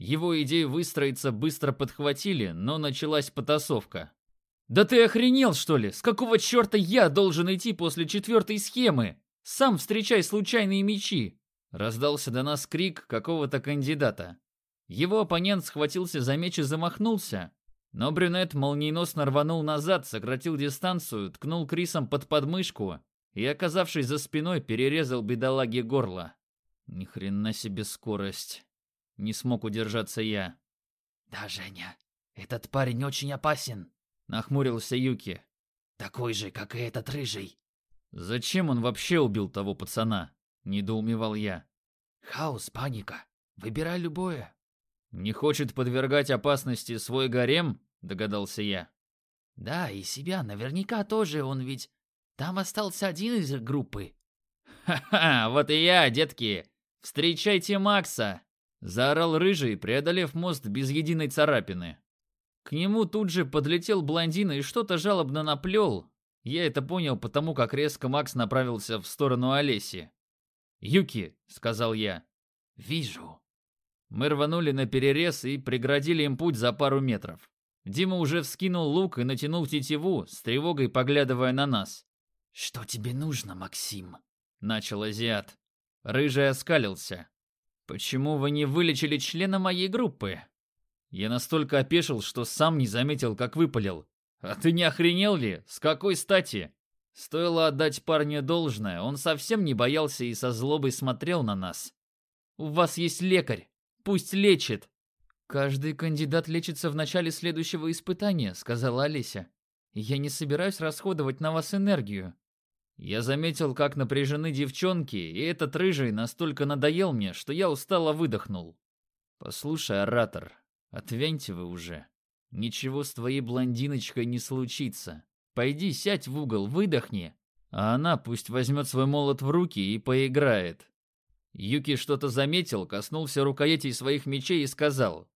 Его идею выстроиться быстро подхватили, но началась потасовка. «Да ты охренел, что ли? С какого черта я должен идти после четвертой схемы? Сам встречай случайные мечи!» Раздался до нас крик какого-то кандидата. Его оппонент схватился за меч и замахнулся, но брюнет молниеносно рванул назад, сократил дистанцию, ткнул Крисом под подмышку и, оказавшись за спиной, перерезал бедолаге горло. Ни хрена себе скорость. Не смог удержаться я. Да, Женя, этот парень очень опасен, нахмурился Юки. Такой же, как и этот рыжий. Зачем он вообще убил того пацана? недоумевал я. Хаос, паника. Выбирай любое. Не хочет подвергать опасности свой гарем, догадался я. Да, и себя наверняка тоже, он ведь там остался один из группы. Ха-ха, вот и я, детки. Встречайте Макса, заорал рыжий, преодолев мост без единой царапины. К нему тут же подлетел блондин и что-то жалобно наплел. Я это понял потому, как резко Макс направился в сторону Олеси. «Юки», — сказал я. «Вижу», мы рванули на перерез и преградили им путь за пару метров. Дима уже вскинул лук и натянул тетиву, с тревогой поглядывая на нас. «Что тебе нужно, Максим?» — начал азиат. Рыжий оскалился. «Почему вы не вылечили члена моей группы?» Я настолько опешил, что сам не заметил, как выпалил. «А ты не охренел ли? С какой стати?» Стоило отдать парню должное, он совсем не боялся и со злобой смотрел на нас. «У вас есть лекарь. Пусть лечит. Каждый кандидат лечится в начале следующего испытания, сказала Олеся. Я не собираюсь расходовать на вас энергию. Я заметил, как напряжены девчонки, и этот рыжий настолько надоел мне, что я устало выдохнул. Послушай, оратор, отвяньте вы уже. Ничего с твоей блондиночкой не случится. Пойди сядь в угол, выдохни, а она пусть возьмет свой молот в руки и поиграет. Юки что-то заметил, коснулся рукоятей своих мечей и сказал.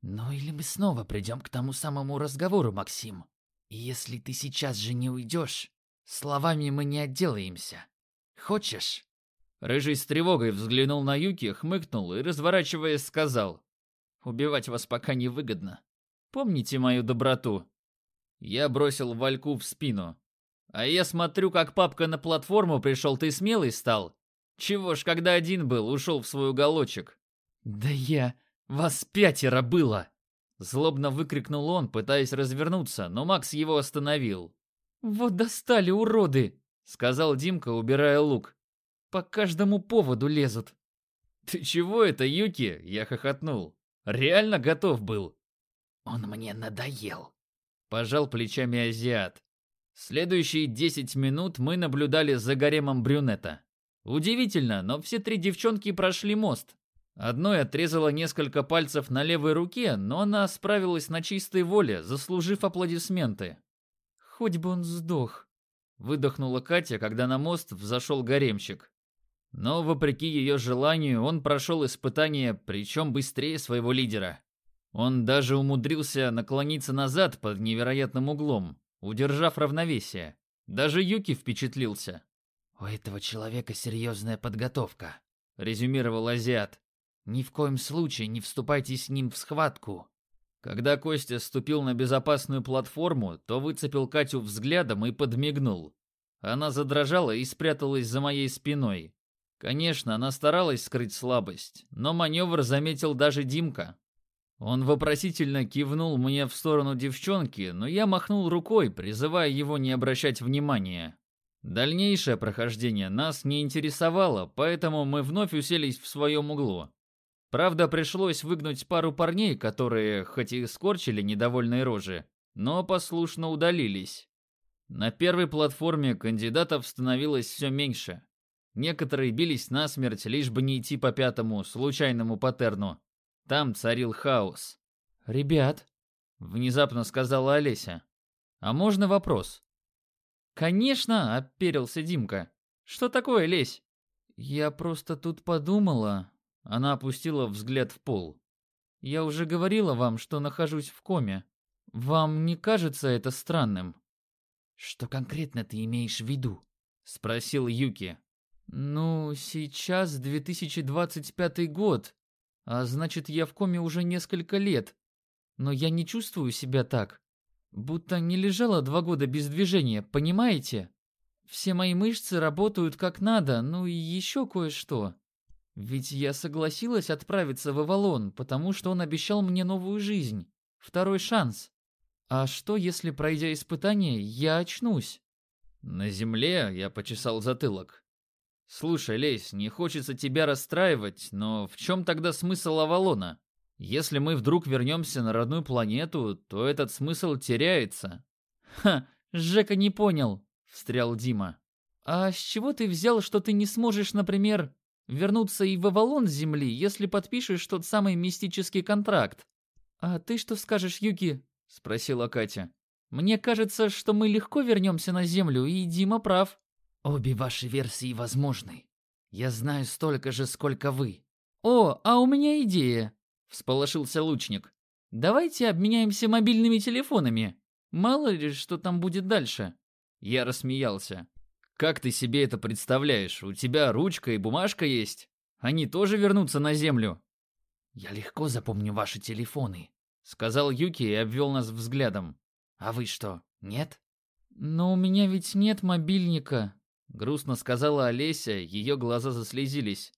«Ну или мы снова придем к тому самому разговору, Максим. И если ты сейчас же не уйдешь, словами мы не отделаемся. Хочешь?» Рыжий с тревогой взглянул на Юки, хмыкнул и, разворачиваясь, сказал. «Убивать вас пока невыгодно. Помните мою доброту?» Я бросил Вальку в спину. «А я смотрю, как папка на платформу пришел, ты смелый стал?» Чего ж, когда один был, ушел в свой уголочек? Да я... Вас пятеро было! Злобно выкрикнул он, пытаясь развернуться, но Макс его остановил. «Вот достали, уроды!» — сказал Димка, убирая лук. «По каждому поводу лезут». «Ты чего это, Юки?» — я хохотнул. «Реально готов был». «Он мне надоел», — пожал плечами азиат. Следующие десять минут мы наблюдали за гаремом брюнета. Удивительно, но все три девчонки прошли мост. Одной отрезала несколько пальцев на левой руке, но она справилась на чистой воле, заслужив аплодисменты. «Хоть бы он сдох», — выдохнула Катя, когда на мост взошел гаремщик. Но, вопреки ее желанию, он прошел испытание, причем быстрее своего лидера. Он даже умудрился наклониться назад под невероятным углом, удержав равновесие. Даже Юки впечатлился. «У этого человека серьезная подготовка», — резюмировал азиат. «Ни в коем случае не вступайте с ним в схватку». Когда Костя ступил на безопасную платформу, то выцепил Катю взглядом и подмигнул. Она задрожала и спряталась за моей спиной. Конечно, она старалась скрыть слабость, но маневр заметил даже Димка. Он вопросительно кивнул мне в сторону девчонки, но я махнул рукой, призывая его не обращать внимания. Дальнейшее прохождение нас не интересовало, поэтому мы вновь уселись в своем углу. Правда, пришлось выгнуть пару парней, которые, хоть и скорчили недовольные рожи, но послушно удалились. На первой платформе кандидатов становилось все меньше. Некоторые бились насмерть, лишь бы не идти по пятому, случайному паттерну. Там царил хаос. «Ребят», — внезапно сказала Олеся, — «а можно вопрос?» «Конечно!» — оперился Димка. «Что такое, лезь?» «Я просто тут подумала...» Она опустила взгляд в пол. «Я уже говорила вам, что нахожусь в коме. Вам не кажется это странным?» «Что конкретно ты имеешь в виду?» — спросил Юки. «Ну, сейчас 2025 год, А значит, я в коме уже несколько лет. Но я не чувствую себя так. Будто не лежала два года без движения, понимаете? Все мои мышцы работают как надо, ну и еще кое-что. Ведь я согласилась отправиться в Авалон, потому что он обещал мне новую жизнь, второй шанс. А что, если, пройдя испытание, я очнусь? На земле я почесал затылок. Слушай, Лейс, не хочется тебя расстраивать, но в чем тогда смысл Авалона? Если мы вдруг вернемся на родную планету, то этот смысл теряется. Ха, Жека не понял, встрял Дима. А с чего ты взял, что ты не сможешь, например, вернуться и в Авалон с Земли, если подпишешь тот самый мистический контракт? А ты что скажешь, Юки? спросила Катя. Мне кажется, что мы легко вернемся на Землю, и Дима прав. Обе ваши версии возможны. Я знаю столько же, сколько вы. О, а у меня идея, всполошился лучник. Давайте обменяемся мобильными телефонами. Мало ли, что там будет дальше. Я рассмеялся. «Как ты себе это представляешь? У тебя ручка и бумажка есть? Они тоже вернутся на землю?» «Я легко запомню ваши телефоны», — сказал Юки и обвел нас взглядом. «А вы что, нет?» «Но у меня ведь нет мобильника», — грустно сказала Олеся, ее глаза заслезились.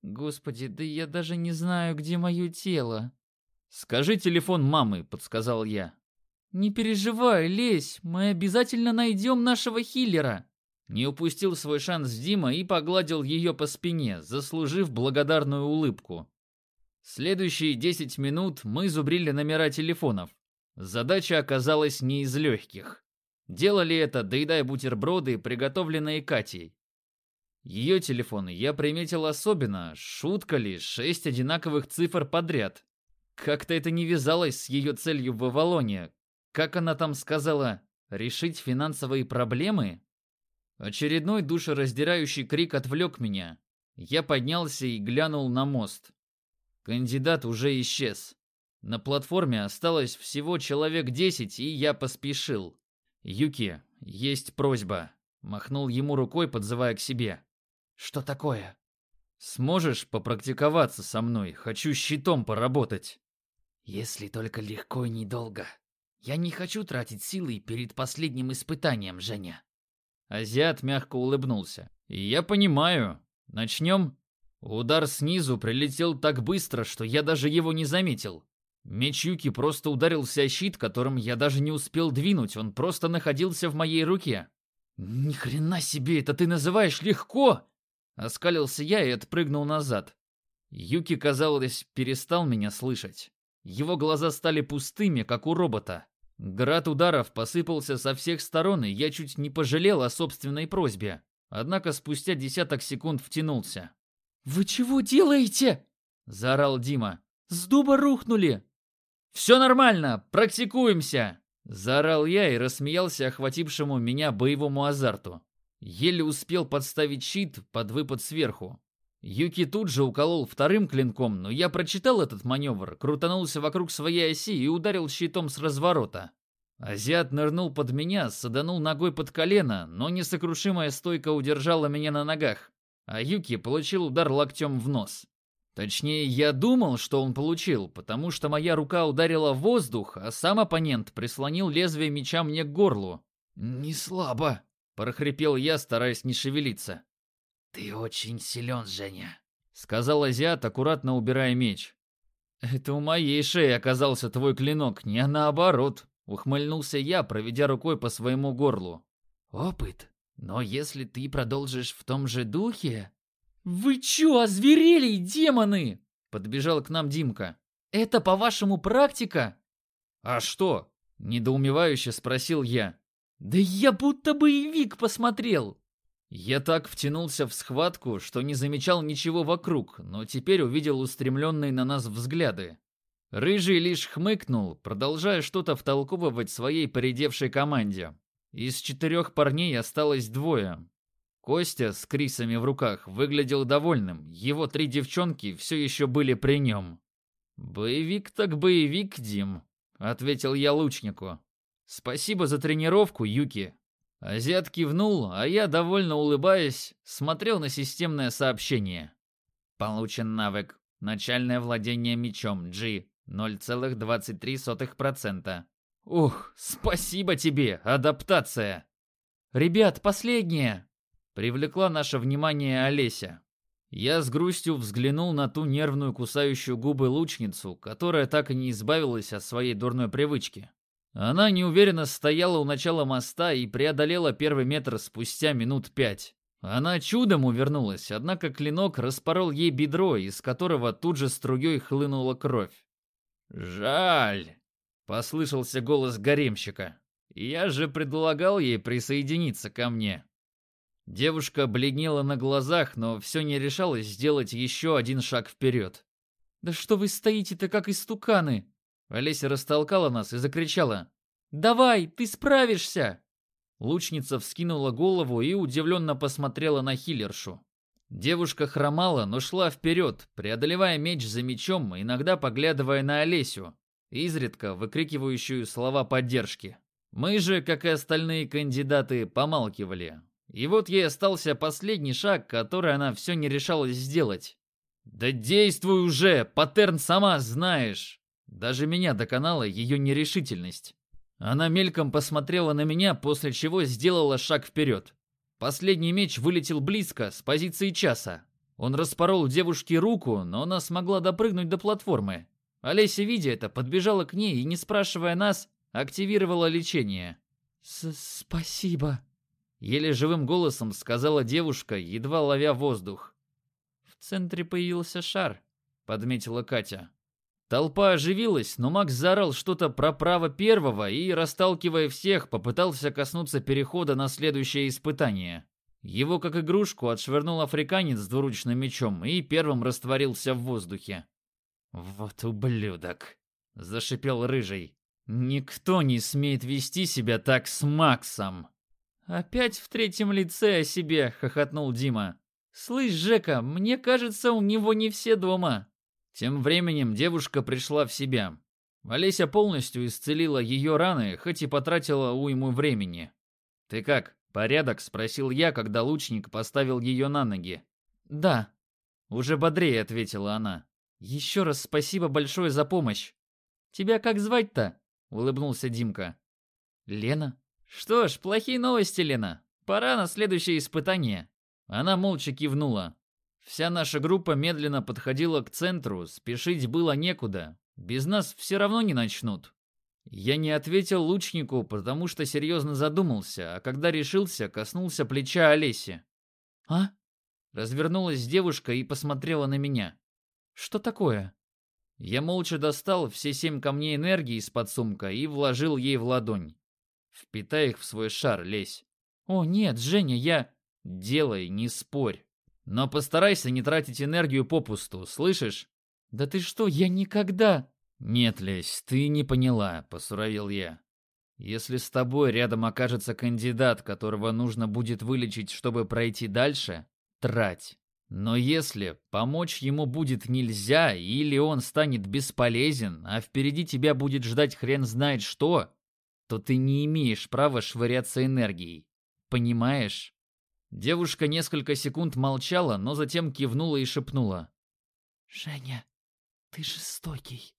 «Господи, да я даже не знаю, где мое тело». «Скажи телефон мамы», — подсказал я. «Не переживай, Лесь, мы обязательно найдем нашего хиллера». Не упустил свой шанс Дима и погладил ее по спине, заслужив благодарную улыбку. Следующие 10 минут мы зубрили номера телефонов. Задача оказалась не из легких. Делали это, доедая бутерброды, приготовленные Катей. Ее телефон я приметил особенно, шутка ли, шесть одинаковых цифр подряд. Как-то это не вязалось с ее целью в Авалоне, как она там сказала, решить финансовые проблемы? Очередной душераздирающий крик отвлек меня. Я поднялся и глянул на мост. Кандидат уже исчез. На платформе осталось всего человек десять, и я поспешил. «Юки, есть просьба», — махнул ему рукой, подзывая к себе. «Что такое?» «Сможешь попрактиковаться со мной? Хочу щитом поработать». «Если только легко и недолго», я не хочу тратить силы перед последним испытанием, Женя. Азиат мягко улыбнулся. Я понимаю. Начнем? Удар снизу прилетел так быстро, что я даже его не заметил. Меч Юки просто ударился о щит, которым я даже не успел двинуть, он просто находился в моей руке. Ни хрена себе, это ты называешь легко? Оскалился я и отпрыгнул назад. Юки, казалось, перестал меня слышать. Его глаза стали пустыми, как у робота. Град ударов посыпался со всех сторон, и я чуть не пожалел о собственной просьбе. Однако спустя десяток секунд втянулся. «Вы чего делаете?» – заорал Дима. «С дуба рухнули!» «Все нормально, практикуемся!» – заорал я и рассмеялся охватившему меня боевому азарту. Еле успел подставить щит под выпад сверху. Юки тут же уколол вторым клинком, но я прочитал этот маневр, крутанулся вокруг своей оси и ударил щитом с разворота. Азиат нырнул под меня, саданул ногой под колено, но несокрушимая стойка удержала меня на ногах, а Юки получил удар локтем в нос. Точнее, я думал, что он получил, потому что моя рука ударила в воздух, а сам оппонент прислонил лезвие меча мне к горлу. «Не слабо», — прохрипел я, стараясь не шевелиться. «Ты очень силен, Женя», — сказал азиат, аккуратно убирая меч. «Это у моей шеи оказался твой клинок, не наоборот», — ухмыльнулся я, проведя рукой по своему горлу. «Опыт? Но если ты продолжишь в том же духе...» «Вы чё, озверели, демоны?» — подбежал к нам Димка. «Это, по-вашему, практика?» «А что?» — недоумевающе спросил я. «Да я будто боевик посмотрел!» Я так втянулся в схватку, что не замечал ничего вокруг, но теперь увидел устремленные на нас взгляды. Рыжий лишь хмыкнул, продолжая что-то втолковывать своей поредевшей команде. Из четырех парней осталось двое. Костя с Крисами в руках выглядел довольным, его три девчонки все еще были при нем. «Боевик так боевик, Дим», — ответил я лучнику. «Спасибо за тренировку, Юки. Азиат кивнул, а я, довольно улыбаясь, смотрел на системное сообщение. Получен навык Начальное владение мечом G 0,23%. Ух, спасибо тебе, адаптация. Ребят, последнее. Привлекла наше внимание Олеся. Я с грустью взглянул на ту нервную кусающую губы лучницу, которая так и не избавилась от своей дурной привычки. Она неуверенно стояла у начала моста и преодолела первый метр спустя минут пять. Она чудом увернулась, однако клинок распорол ей бедро, из которого тут же струей хлынула кровь. «Жаль!» — послышался голос гаремщика. «Я же предлагал ей присоединиться ко мне». Девушка бледнела на глазах, но все не решалась сделать еще один шаг вперед. «Да что вы стоите-то, как истуканы?» Олеся растолкала нас и закричала. «Давай, ты справишься!» Лучница вскинула голову и удивленно посмотрела на хиллершу. Девушка хромала, но шла вперед, преодолевая меч за мечом, иногда поглядывая на Олесю, изредка выкрикивающую слова поддержки. Мы же, как и остальные кандидаты, помалкивали, и вот ей остался последний шаг, который она все не решалась сделать. «Да действуй уже! Паттерн сама знаешь!» Даже меня доконала ее нерешительность. Она мельком посмотрела на меня, после чего сделала шаг вперед. Последний меч вылетел близко, с позиции часа. Он распорол девушке руку, но она смогла допрыгнуть до платформы. Олеся, видя это, подбежала к ней и, не спрашивая нас, активировала лечение. «Спасибо», Еле живым голосом сказала девушка, едва ловя воздух. «В центре появился шар», — подметила Катя. Толпа оживилась, но Макс заорал что-то про право первого и, расталкивая всех, попытался коснуться перехода на следующее испытание. Его, как игрушку, отшвырнул африканец с двуручным мечом и первым растворился в воздухе. «Вот ублюдок!» — зашипел Рыжий. «Никто не смеет вести себя так с Максом!» «Опять в третьем лице о себе!» — хохотнул Дима. «Слышь, Жека, мне кажется, у него не все дома». Тем временем девушка пришла в себя. Олеся полностью исцелила ее раны, хоть и потратила уйму времени. «Ты как, порядок?» — спросил я, когда лучник поставил ее на ноги. «Да». Уже бодрее ответила она. «Еще раз спасибо большое за помощь». «Тебя как звать-то?» — улыбнулся Димка. «Лена». «Что ж, плохие новости, Лена. Пора на следующее испытание». Она молча кивнула. Вся наша группа медленно подходила к центру, спешить было некуда. Без нас все равно не начнут. Я не ответил лучнику, потому что серьезно задумался, а когда решился, коснулся плеча Олеси. «А?» Развернулась девушка и посмотрела на меня. «Что такое?» Я молча достал все семь камней энергии из-под сумка и вложил ей в ладонь. Впитай их в свой шар, лезь. О, нет, Женя, я... Делай, не спорь. Но постарайся не тратить энергию попусту, слышишь? Да ты что, я никогда... Нет, лезь, ты не поняла, посуровил я. Если с тобой рядом окажется кандидат, которого нужно будет вылечить, чтобы пройти дальше, трать. Но если помочь ему будет нельзя, или он станет бесполезен, а впереди тебя будет ждать хрен знает что, то ты не имеешь права швыряться энергией. Понимаешь? Девушка несколько секунд молчала, но затем кивнула и шепнула. «Женя, ты жестокий».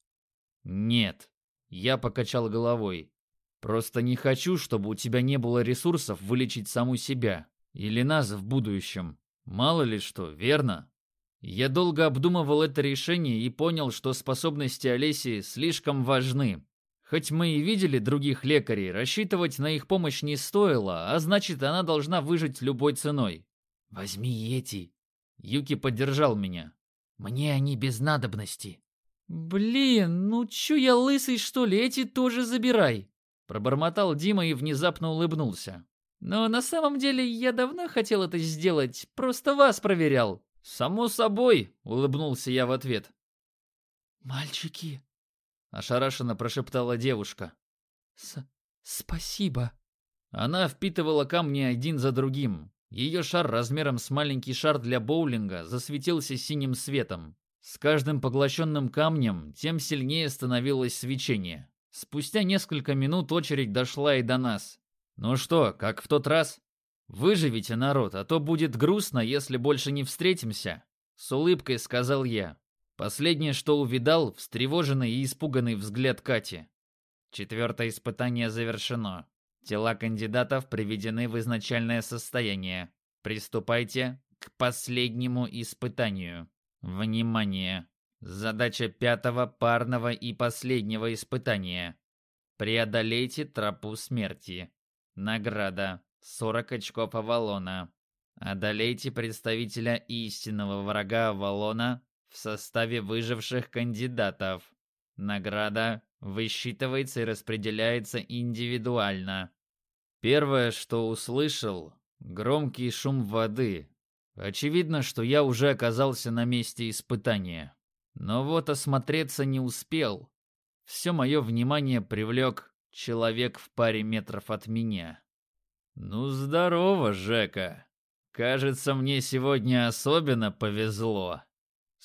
«Нет», — я покачал головой. «Просто не хочу, чтобы у тебя не было ресурсов вылечить саму себя. Или нас в будущем. Мало ли что, верно?» Я долго обдумывал это решение и понял, что способности Олеси слишком важны, Хоть мы и видели других лекарей, рассчитывать на их помощь не стоило, а значит, она должна выжить любой ценой. «Возьми эти!» Юки поддержал меня. «Мне они без надобности». «Блин, ну чё я лысый, что ли? Эти тоже забирай!» Пробормотал Дима и внезапно улыбнулся. «Но на самом деле я давно хотел это сделать, просто вас проверял». «Само собой!» — улыбнулся я в ответ. «Мальчики, ошарашенно прошептала девушка. С спасибо. Она впитывала камни один за другим. Ее шар размером с маленький шар для боулинга засветился синим светом. С каждым поглощенным камнем тем сильнее становилось свечение. Спустя несколько минут очередь дошла и до нас. Ну что, как в тот раз? Выживите, народ, а то будет грустно, если больше не встретимся. С улыбкой сказал я. Последнее, что увидал, встревоженный и испуганный взгляд Кати. Четвертое испытание завершено. Тела кандидатов приведены в изначальное состояние. Приступайте к последнему испытанию. Внимание! Задача пятого парного и последнего испытания. Преодолейте тропу смерти. Награда 40 очков Авалона. Одолейте представителя истинного врага Авалона в составе выживших кандидатов. Награда высчитывается и распределяется индивидуально. Первое, что услышал, громкий шум воды. Очевидно, что я уже оказался на месте испытания. Но вот осмотреться не успел. Все мое внимание привлек человек в паре метров от меня. «Ну, здорово, Жека. Кажется, мне сегодня особенно повезло».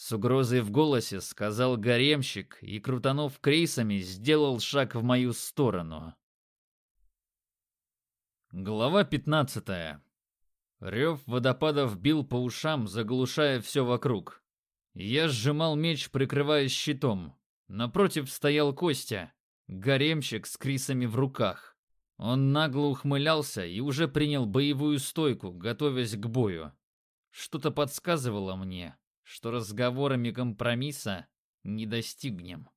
С угрозой в голосе сказал гаремщик и, крутанув крейсами, сделал шаг в мою сторону. Глава 15. Рев водопадов бил по ушам, заглушая все вокруг. Я сжимал меч, прикрываясь щитом. Напротив стоял Костя, гаремщик с крисами в руках. Он нагло ухмылялся и уже принял боевую стойку, готовясь к бою. Что-то подсказывало мне, что разговорами компромисса не достигнем.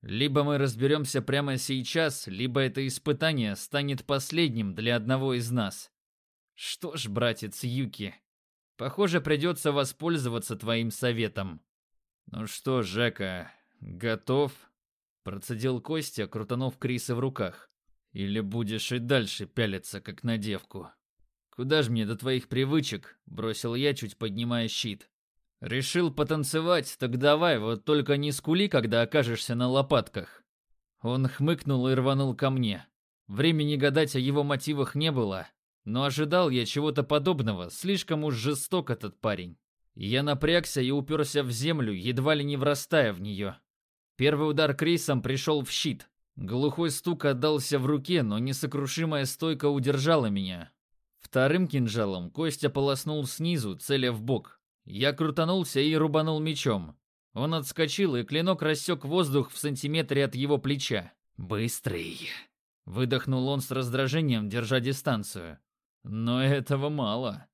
Либо мы разберемся прямо сейчас, либо это испытание станет последним для одного из нас. Что ж, братец Юки, похоже, придется воспользоваться твоим советом. Ну что, Жека, готов? Процедил Костя, крутанув Криса в руках. Или будешь и дальше пялиться, как на девку? Куда ж мне до твоих привычек? Бросил я, чуть поднимая щит. Решил потанцевать, так давай, вот только не скули, когда окажешься на лопатках. Он хмыкнул и рванул ко мне. Времени гадать о его мотивах не было, но ожидал я чего-то подобного, слишком уж жесток этот парень. Я напрягся и уперся в землю, едва ли не врастая в нее. Первый удар Крисом пришел в щит. Глухой стук отдался в руке, но несокрушимая стойка удержала меня. Вторым кинжалом Костя полоснул снизу, целя в бок. Я крутанулся и рубанул мечом. Он отскочил, и клинок рассек воздух в сантиметре от его плеча. «Быстрый!» Выдохнул он с раздражением, держа дистанцию. Но этого мало.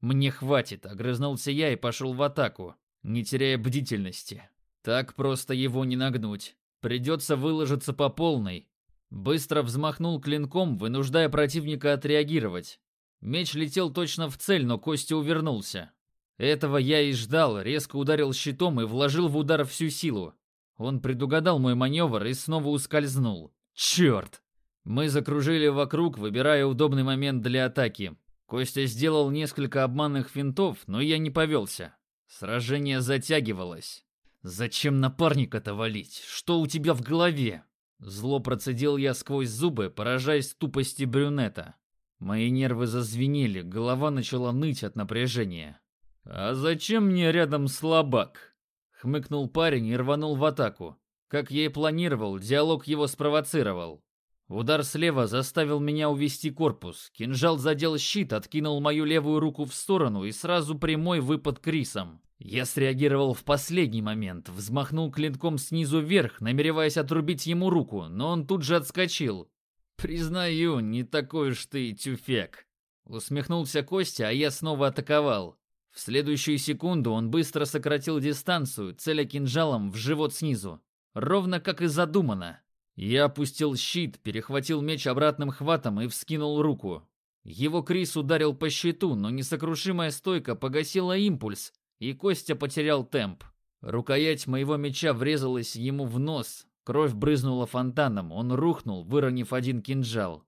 «Мне хватит», — огрызнулся я и пошел в атаку, не теряя бдительности. Так просто его не нагнуть. Придется выложиться по полной. Быстро взмахнул клинком, вынуждая противника отреагировать. Меч летел точно в цель, но Костя увернулся. Этого я и ждал, резко ударил щитом и вложил в удар всю силу. Он предугадал мой маневр и снова ускользнул. Черт! Мы закружили вокруг, выбирая удобный момент для атаки. Костя сделал несколько обманных финтов, но я не повелся. Сражение затягивалось. «Зачем напарника-то валить? Что у тебя в голове?» Зло процедил я сквозь зубы, поражаясь тупости брюнета. Мои нервы зазвенели, голова начала ныть от напряжения. «А зачем мне рядом слабак?» Хмыкнул парень и рванул в атаку. Как я и планировал, диалог его спровоцировал. Удар слева заставил меня увести корпус. Кинжал задел щит, откинул мою левую руку в сторону и сразу прямой выпад Крисом. Я среагировал в последний момент, взмахнул клинком снизу вверх, намереваясь отрубить ему руку, но он тут же отскочил. «Признаю, не такой уж ты тюфек». Усмехнулся Костя, а я снова атаковал. В следующую секунду он быстро сократил дистанцию, целя кинжалом в живот снизу. Ровно как и задумано. Я опустил щит, перехватил меч обратным хватом и вскинул руку. Его Крис ударил по щиту, но несокрушимая стойка погасила импульс, и Костя потерял темп. Рукоять моего меча врезалась ему в нос, кровь брызнула фонтаном, он рухнул, выронив один кинжал.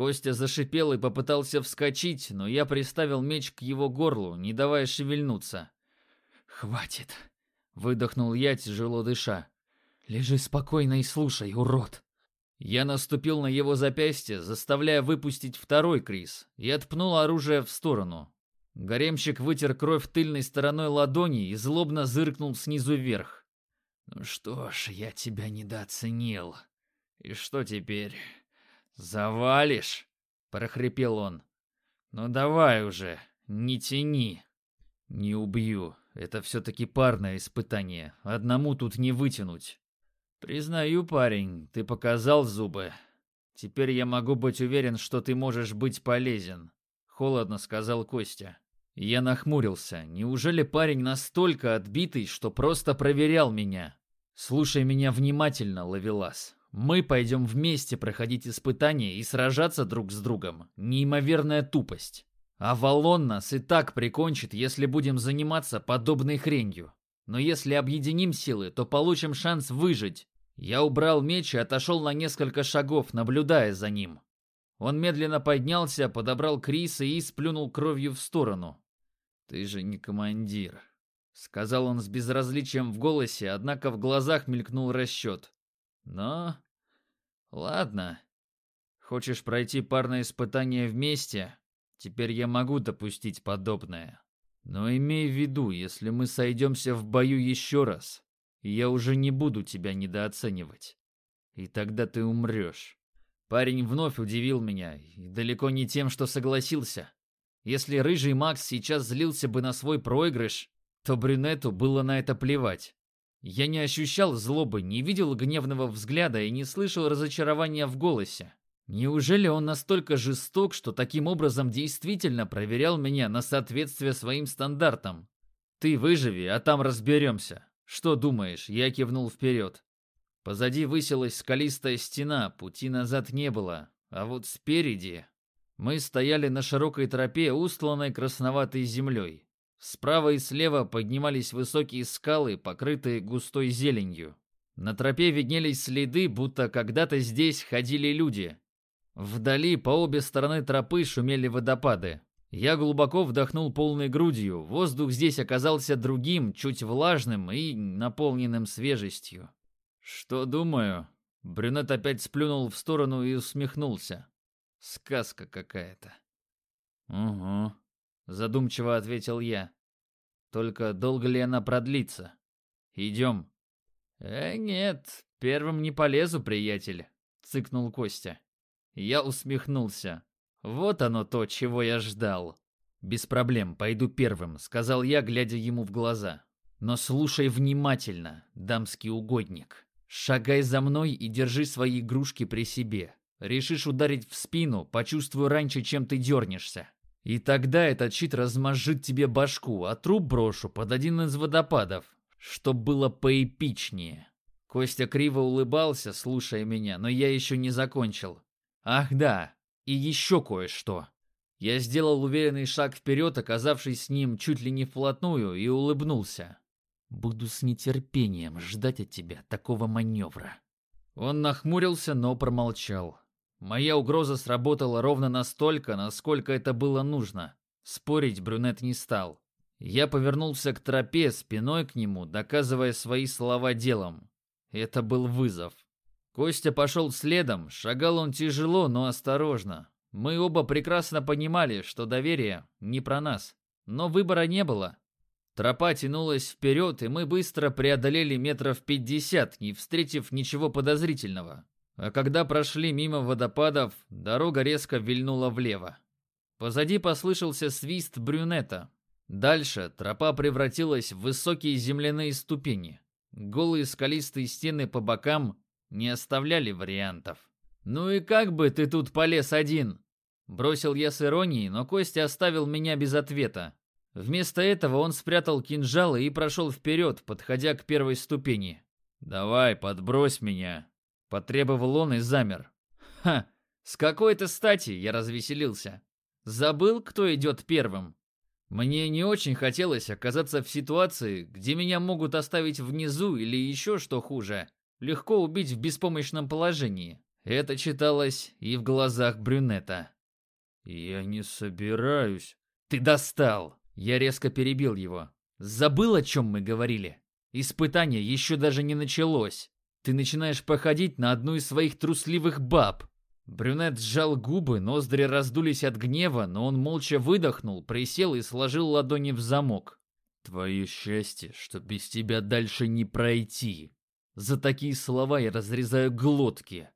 Костя зашипел и попытался вскочить, но я приставил меч к его горлу, не давая шевельнуться. «Хватит!» — выдохнул я, тяжело дыша. «Лежи спокойно и слушай, урод!» Я наступил на его запястье, заставляя выпустить второй Крис, и отпнул оружие в сторону. Гаремщик вытер кровь тыльной стороной ладони и злобно зыркнул снизу вверх. «Ну что ж, я тебя недооценил. И что теперь? Завалишь?» — прохрипел он. «Ну давай уже, не тяни». «Не убью, Это все-таки парное испытание. Одному тут не вытянуть. Признаю, парень, ты показал зубы. Теперь я могу быть уверен, что ты можешь быть полезен. Холодно сказал Костя. Я нахмурился. Неужели парень настолько отбитый, что просто проверял меня? Слушай меня внимательно, Лавелас. Мы пойдем вместе проходить испытания и сражаться друг с другом. Неимоверная тупость. Авалон нас и так прикончит, если будем заниматься подобной хренью. Но если объединим силы, то получим шанс выжить. Я убрал меч и отошел на несколько шагов, наблюдая за ним. Он медленно поднялся, подобрал Криса и сплюнул кровью в сторону. «Ты же не командир», — сказал он с безразличием в голосе, однако в глазах мелькнул расчет. Но... Ладно. Хочешь пройти парное испытание вместе? Теперь я могу допустить подобное. Но имей в виду, если мы сойдемся в бою еще раз, я уже не буду тебя недооценивать. И тогда ты умрешь. Парень вновь удивил меня, и далеко не тем, что согласился. Если рыжий Макс сейчас злился бы на свой проигрыш, то брюнету было на это плевать. Я не ощущал злобы, не видел гневного взгляда и не слышал разочарования в голосе. Неужели он настолько жесток, что таким образом действительно проверял меня на соответствие своим стандартам? Ты выживи, а там разберемся. Что думаешь? Я кивнул вперед. Позади высилась скалистая стена, пути назад не было. А вот спереди... Мы стояли на широкой тропе, устланной красноватой землей. Справа и слева поднимались высокие скалы, покрытые густой зеленью. На тропе виднелись следы, будто когда-то здесь ходили люди. Вдали по обе стороны тропы шумели водопады. Я глубоко вдохнул полной грудью. Воздух здесь оказался другим, чуть влажным и наполненным свежестью. Что думаю? Брюнет опять сплюнул в сторону и усмехнулся. Сказка какая-то. Угу. Задумчиво ответил я. Только долго ли она продлится? Идем. Э, нет, первым не полезу, приятель, цыкнул Костя. Я усмехнулся. Вот оно то, чего я ждал. Без проблем, пойду первым, сказал я, глядя ему в глаза. Но слушай внимательно, дамский угодник. Шагай за мной и держи свои игрушки при себе. Решишь ударить в спину, почувствую раньше, чем ты дернешься. И тогда этот щит размажет тебе башку, а труп брошу под один из водопадов, чтоб было поэпичнее. Костя криво улыбался, слушая меня, но я еще не закончил. Ах да, и еще кое-что. Я сделал уверенный шаг вперед, оказавшись с ним чуть ли не вплотную, и улыбнулся. Буду с нетерпением ждать от тебя такого маневра. Он нахмурился, но промолчал. Моя угроза сработала ровно настолько, насколько это было нужно. Спорить брюнет не стал. Я повернулся к тропе, спиной к нему, доказывая свои слова делом. Это был вызов. Костя пошел следом, шагал он тяжело, но осторожно. Мы оба прекрасно понимали, что доверие не про нас. Но выбора не было. Тропа тянулась вперед, и мы быстро преодолели метров пятьдесят, не встретив ничего подозрительного. А когда прошли мимо водопадов, дорога резко вильнула влево. Позади послышался свист брюнета. Дальше тропа превратилась в высокие земляные ступени. Голые скалистые стены по бокам не оставляли вариантов. «Ну и как бы ты тут полез один?» Бросил я с иронией, но Костя оставил меня без ответа. Вместо этого он спрятал кинжалы и прошел вперед, подходя к первой ступени. «Давай, подбрось меня», Потребовал он и замер. Ха, с какой-то стати я развеселился. Забыл, кто идет первым. Мне не очень хотелось оказаться в ситуации, где меня могут оставить внизу или еще что хуже, легко убить в беспомощном положении. Это читалось и в глазах брюнета. «Я не собираюсь». «Ты достал!» Я резко перебил его. «Забыл, о чем мы говорили? Испытание еще даже не началось. Ты начинаешь походить на одну из своих трусливых баб. Брюнет сжал губы, ноздри раздулись от гнева, но он молча выдохнул, присел и сложил ладони в замок. «Твое счастье, что без тебя дальше не пройти. За такие слова я разрезаю глотки».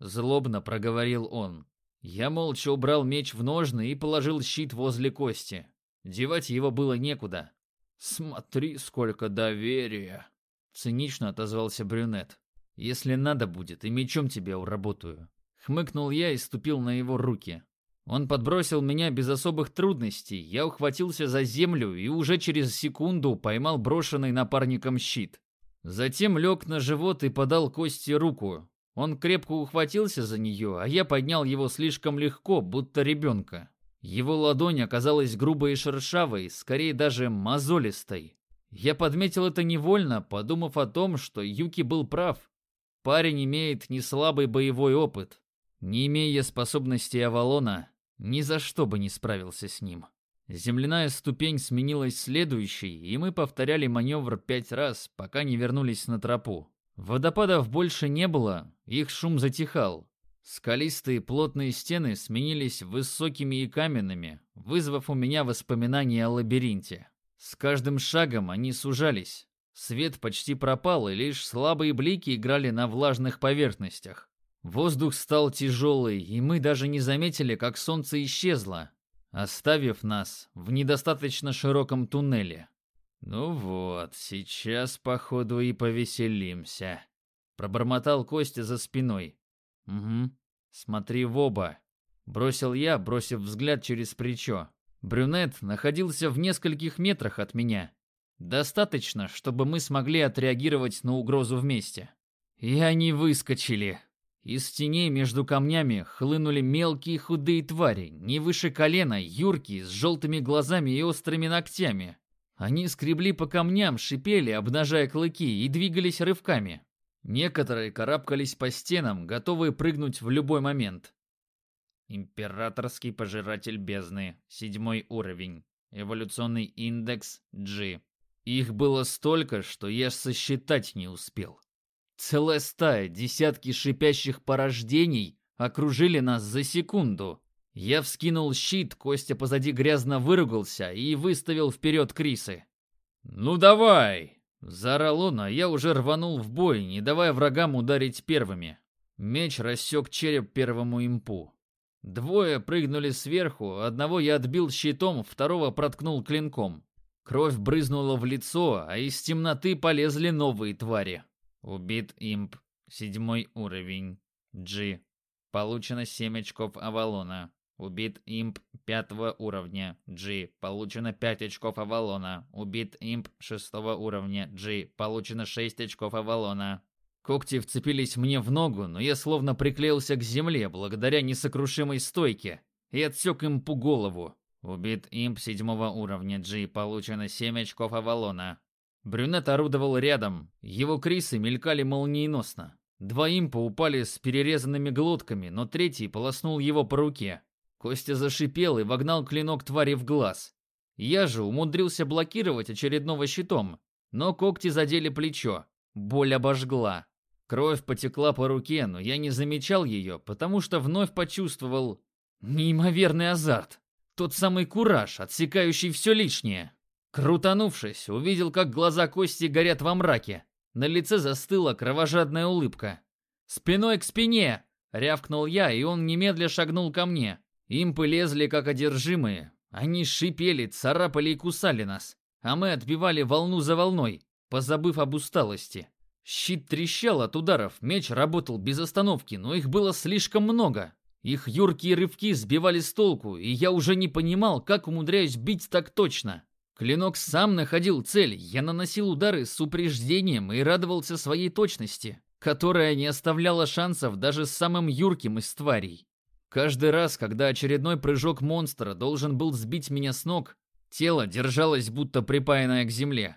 Злобно проговорил он. Я молча убрал меч в ножны и положил щит возле кости. Девать его было некуда. «Смотри, сколько доверия!» — цинично отозвался брюнет. «Если надо будет, и мечом тебя уработаю». Хмыкнул я и ступил на его руки. Он подбросил меня без особых трудностей, я ухватился за землю и уже через секунду поймал брошенный напарником щит. Затем лег на живот и подал Кости руку. Он крепко ухватился за нее, а я поднял его слишком легко, будто ребенка. Его ладонь оказалась грубой и шершавой, скорее даже мозолистой. Я подметил это невольно, подумав о том, что Юки был прав. Парень имеет неслабый боевой опыт. Не имея способностей Авалона, ни за что бы не справился с ним. Земляная ступень сменилась следующей, и мы повторяли маневр пять раз, пока не вернулись на тропу. Водопадов больше не было, их шум затихал. Скалистые плотные стены сменились высокими и каменными, вызвав у меня воспоминания о лабиринте. С каждым шагом они сужались. Свет почти пропал, и лишь слабые блики играли на влажных поверхностях. Воздух стал тяжелый, и мы даже не заметили, как солнце исчезло, оставив нас в недостаточно широком туннеле. «Ну вот, сейчас, походу, и повеселимся», — пробормотал Костя за спиной. «Угу. Смотри в оба», — бросил я, бросив взгляд через плечо. Брюнет находился в нескольких метрах от меня. Достаточно, чтобы мы смогли отреагировать на угрозу вместе. И они выскочили. Из теней между камнями хлынули мелкие худые твари, не выше колена, юркие, с желтыми глазами и острыми ногтями. Они скребли по камням, шипели, обнажая клыки, и двигались рывками. Некоторые карабкались по стенам, готовые прыгнуть в любой момент. Императорский пожиратель бездны, седьмой уровень. Эволюционный индекс G. Их было столько, что я сосчитать не успел. Целая стая, десятки шипящих порождений окружили нас за секунду. Я вскинул щит, Костя позади грязно выругался и выставил вперед Крисы. «Ну давай!» Заорал он, а я уже рванул в бой, не давая врагам ударить первыми. Меч рассек череп первому импу. Двое прыгнули сверху, одного я отбил щитом, второго проткнул клинком. Кровь брызнула в лицо, а из темноты полезли новые твари. Убит имп. Седьмой уровень. G. Получено 7 очков Авалона. Убит имп пятого уровня G. Получено 5 очков Авалона. Убит имп шестого уровня G. Получено 6 очков Авалона. Когти вцепились мне в ногу, но я словно приклеился к земле благодаря несокрушимой стойке и отсек импу голову. Убит имп седьмого уровня G. Получено 7 очков Авалона. Брюнет орудовал рядом. Его крисы мелькали молниеносно. Два импа упали с перерезанными глотками, но третий полоснул его по руке. Костя зашипел и вогнал клинок твари в глаз. Я же умудрился блокировать очередного щитом, но когти задели плечо. Боль обожгла. Кровь потекла по руке, но я не замечал ее, потому что вновь почувствовал неимоверный азарт. Тот самый кураж, отсекающий все лишнее. Крутанувшись, увидел, как глаза Кости горят во мраке. На лице застыла кровожадная улыбка. «Спиной к спине!» — рявкнул я, и он немедля шагнул ко мне. Импы лезли как одержимые. Они шипели, царапали и кусали нас. А мы отбивали волну за волной, позабыв об усталости. Щит трещал от ударов, меч работал без остановки, но их было слишком много. Их юркие рывки сбивали с толку, и я уже не понимал, как умудряюсь бить так точно. Клинок сам находил цель, я наносил удары с упреждением и радовался своей точности, которая не оставляла шансов даже самым юрким из тварей. Каждый раз, когда очередной прыжок монстра должен был сбить меня с ног, тело держалось будто припаянное к земле.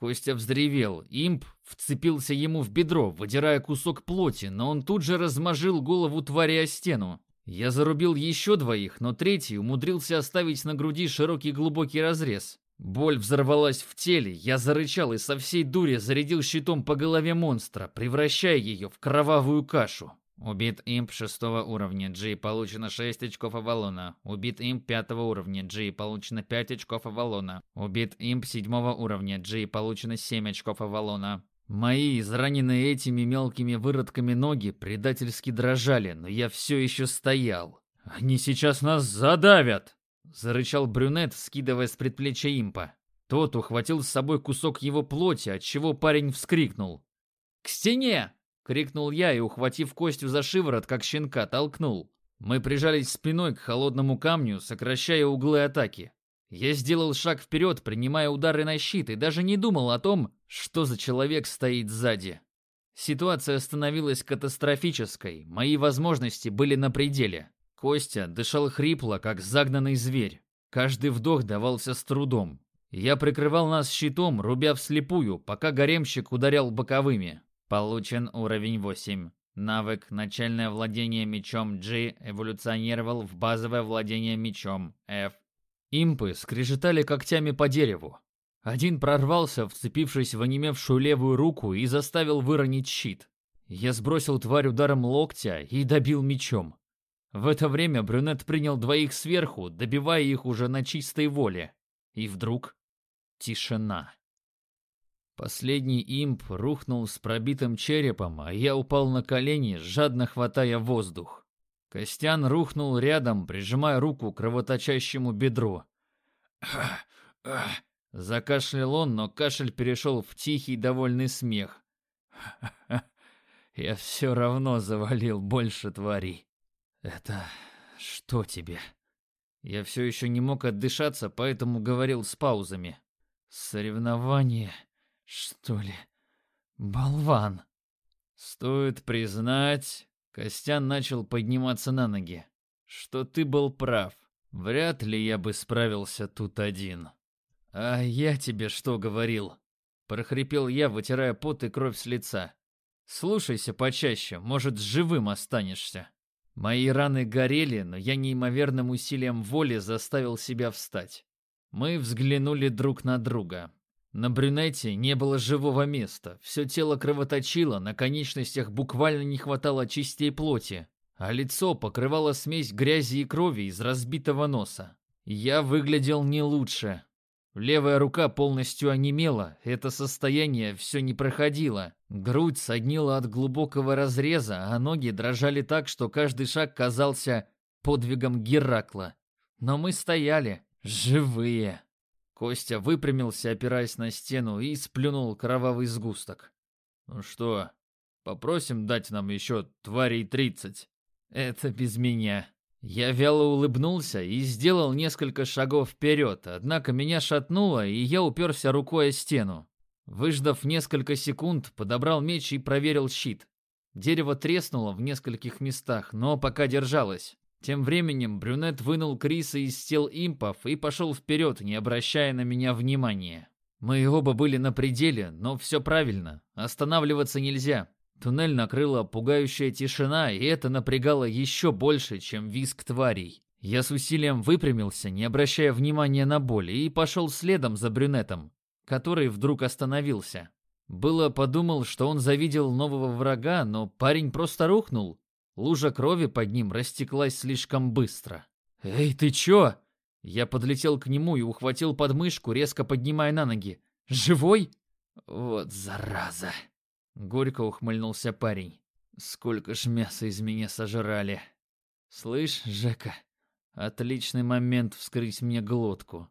Костя вздревел, имп вцепился ему в бедро, выдирая кусок плоти, но он тут же размажил голову твари о стену. Я зарубил еще двоих, но третий умудрился оставить на груди широкий глубокий разрез. Боль взорвалась в теле, я зарычал и со всей дури зарядил щитом по голове монстра, превращая ее в кровавую кашу. Убит имп шестого уровня G, получено 6 очков Авалона. Убит имп пятого уровня G, получено 5 очков Авалона. Убит имп седьмого уровня G, получено 7 очков Авалона. Мои, израненные этими мелкими выродками ноги, предательски дрожали, но я все еще стоял. «Они сейчас нас задавят!» — зарычал брюнет, скидывая с предплечья импа. Тот ухватил с собой кусок его плоти, от чего парень вскрикнул. «К стене!» — крикнул я и, ухватив Костю за шиворот, как щенка, толкнул. Мы прижались спиной к холодному камню, сокращая углы атаки. Я сделал шаг вперед, принимая удары на щит, и даже не думал о том, что за человек стоит сзади. Ситуация становилась катастрофической, мои возможности были на пределе. Костя дышал хрипло, как загнанный зверь. Каждый вдох давался с трудом. Я прикрывал нас щитом, рубя вслепую, пока гаремщик ударял боковыми. Получен уровень 8. Навык «Начальное владение мечом G» эволюционировал в базовое владение мечом F. Импы скрежетали когтями по дереву. Один прорвался, вцепившись в онемевшую левую руку и заставил выронить щит. Я сбросил тварь ударом локтя и добил мечом. В это время брюнет принял двоих сверху, добивая их уже на чистой воле. И вдруг Тишина. Последний имп рухнул с пробитым черепом, а я упал на колени, жадно хватая воздух. Костян рухнул рядом, прижимая руку к кровоточащему бедру. Закашлял он, но кашель перешел в тихий довольный смех. Я все равно завалил больше тварей. Это что тебе? Я все еще не мог отдышаться, поэтому говорил с паузами. Соревнование, что ли? Болван. Стоит признать, Костян начал подниматься на ноги, что ты был прав. Вряд ли я бы справился тут один. А я тебе что говорил? прохрипел я, вытирая пот и кровь с лица. Слушайся почаще, может, живым останешься. Мои раны горели, но я неимоверным усилием воли заставил себя встать. Мы взглянули друг на друга. На брюнете не было живого места, все тело кровоточило, на конечностях буквально не хватало частей плоти, а лицо покрывало смесь грязи и крови из разбитого носа. Я выглядел не лучше. Левая рука полностью онемела, это состояние все не проходило. Грудь соднила от глубокого разреза, а ноги дрожали так, что каждый шаг казался подвигом Геракла. Но мы стояли, Живые. Костя выпрямился, опираясь на стену, и сплюнул кровавый сгусток. Ну что, попросим дать нам еще тварей тридцать? Это без меня. Я вяло улыбнулся и сделал несколько шагов вперед, однако меня шатнуло, и я уперся рукой о стену. Выждав несколько секунд, подобрал меч и проверил щит. Дерево треснуло в нескольких местах, но пока держалось. Тем временем брюнет вынул Криса из тел импов и пошел вперед, не обращая на меня внимания. Мы оба были на пределе, но все правильно. Останавливаться нельзя. Туннель накрыла пугающая тишина, и это напрягало еще больше, чем визг тварей. Я с усилием выпрямился, не обращая внимания на боль, и пошел следом за брюнетом, который вдруг остановился. Было подумал, что он завидел нового врага, но парень просто рухнул, Лужа крови под ним растеклась слишком быстро. «Эй, ты чё?» Я подлетел к нему и ухватил подмышку, резко поднимая на ноги. «Живой?» «Вот зараза!» Горько ухмыльнулся парень. «Сколько ж мяса из меня сожрали!» «Слышь, Жека, отличный момент вскрыть мне глотку».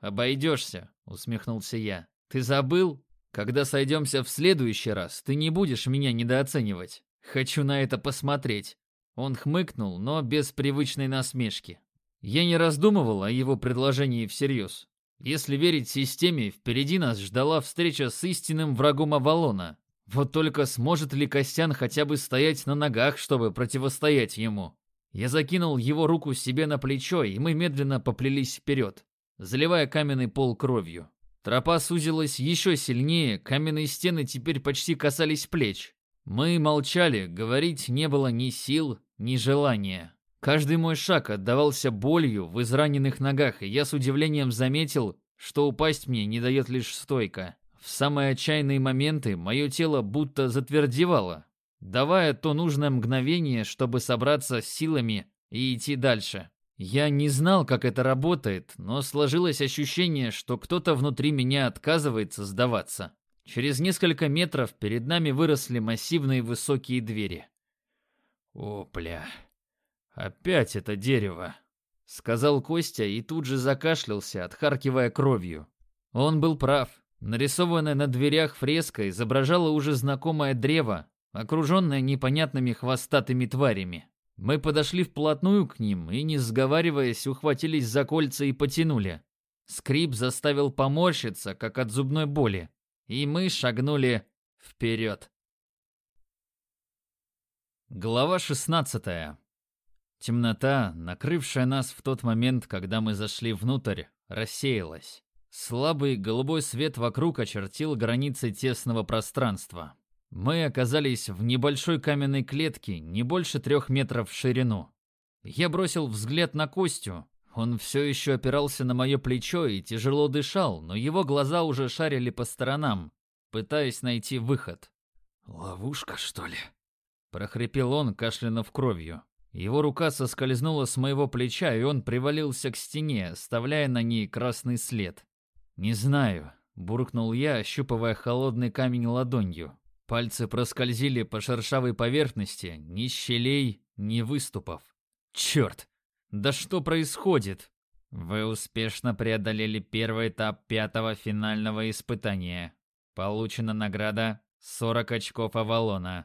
«Обойдешься», — усмехнулся я. «Ты забыл? Когда сойдемся в следующий раз, ты не будешь меня недооценивать. Хочу на это посмотреть. Он хмыкнул, но без привычной насмешки. Я не раздумывал о его предложении всерьез. Если верить системе, впереди нас ждала встреча с истинным врагом Авалона. Вот только сможет ли Костян хотя бы стоять на ногах, чтобы противостоять ему? Я закинул его руку себе на плечо, и мы медленно поплелись вперед, заливая каменный пол кровью. Тропа сузилась еще сильнее, каменные стены теперь почти касались плеч. Мы молчали, говорить не было ни сил, ни желания. Каждый мой шаг отдавался болью в израненных ногах, и я с удивлением заметил, что упасть мне не дает лишь стойка. В самые отчаянные моменты мое тело будто затвердевало, давая то нужное мгновение, чтобы собраться с силами и идти дальше. Я не знал, как это работает, но сложилось ощущение, что кто-то внутри меня отказывается сдаваться. Через несколько метров перед нами выросли массивные высокие двери. «О, бля, опять это дерево!» — сказал Костя и тут же закашлялся, отхаркивая кровью. Он был прав. Нарисованная на дверях фреска изображала уже знакомое древо, окруженное непонятными хвостатыми тварями. Мы подошли вплотную к ним и, не сговариваясь, ухватились за кольца и потянули. Скрип заставил поморщиться, как от зубной боли, и мы шагнули вперед. Глава 16. Темнота, накрывшая нас в тот момент, когда мы зашли внутрь, рассеялась. Слабый голубой свет вокруг очертил границы тесного пространства. Мы оказались в небольшой каменной клетке, не больше трех метров в ширину. Я бросил взгляд на Костю. Он все еще опирался на мое плечо и тяжело дышал, но его глаза уже шарили по сторонам, пытаясь найти выход. «Ловушка, что ли?» прохрипел он, кашлянув кровью. Его рука соскользнула с моего плеча, и он привалился к стене, оставляя на ней красный след. «Не знаю», — буркнул я, ощупывая холодный камень ладонью. Пальцы проскользили по шершавой поверхности, ни щелей, ни выступов. Черт! Да что происходит? Вы успешно преодолели первый этап пятого финального испытания. Получена награда 40 очков Авалона.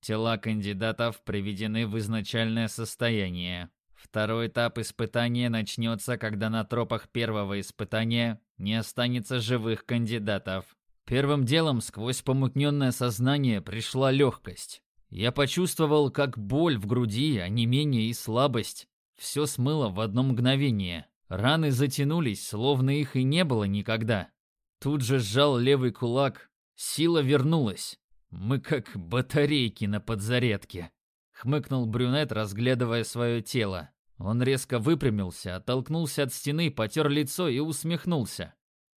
Тела кандидатов приведены в изначальное состояние. Второй этап испытания начнется, когда на тропах первого испытания не останется живых кандидатов. Первым делом сквозь помутненное сознание пришла легкость. Я почувствовал, как боль в груди, а не менее и слабость. Все смыло в одно мгновение. Раны затянулись, словно их и не было никогда. Тут же сжал левый кулак. Сила вернулась. Мы как батарейки на подзарядке. Хмыкнул брюнет, разглядывая свое тело. Он резко выпрямился, оттолкнулся от стены, потер лицо и усмехнулся.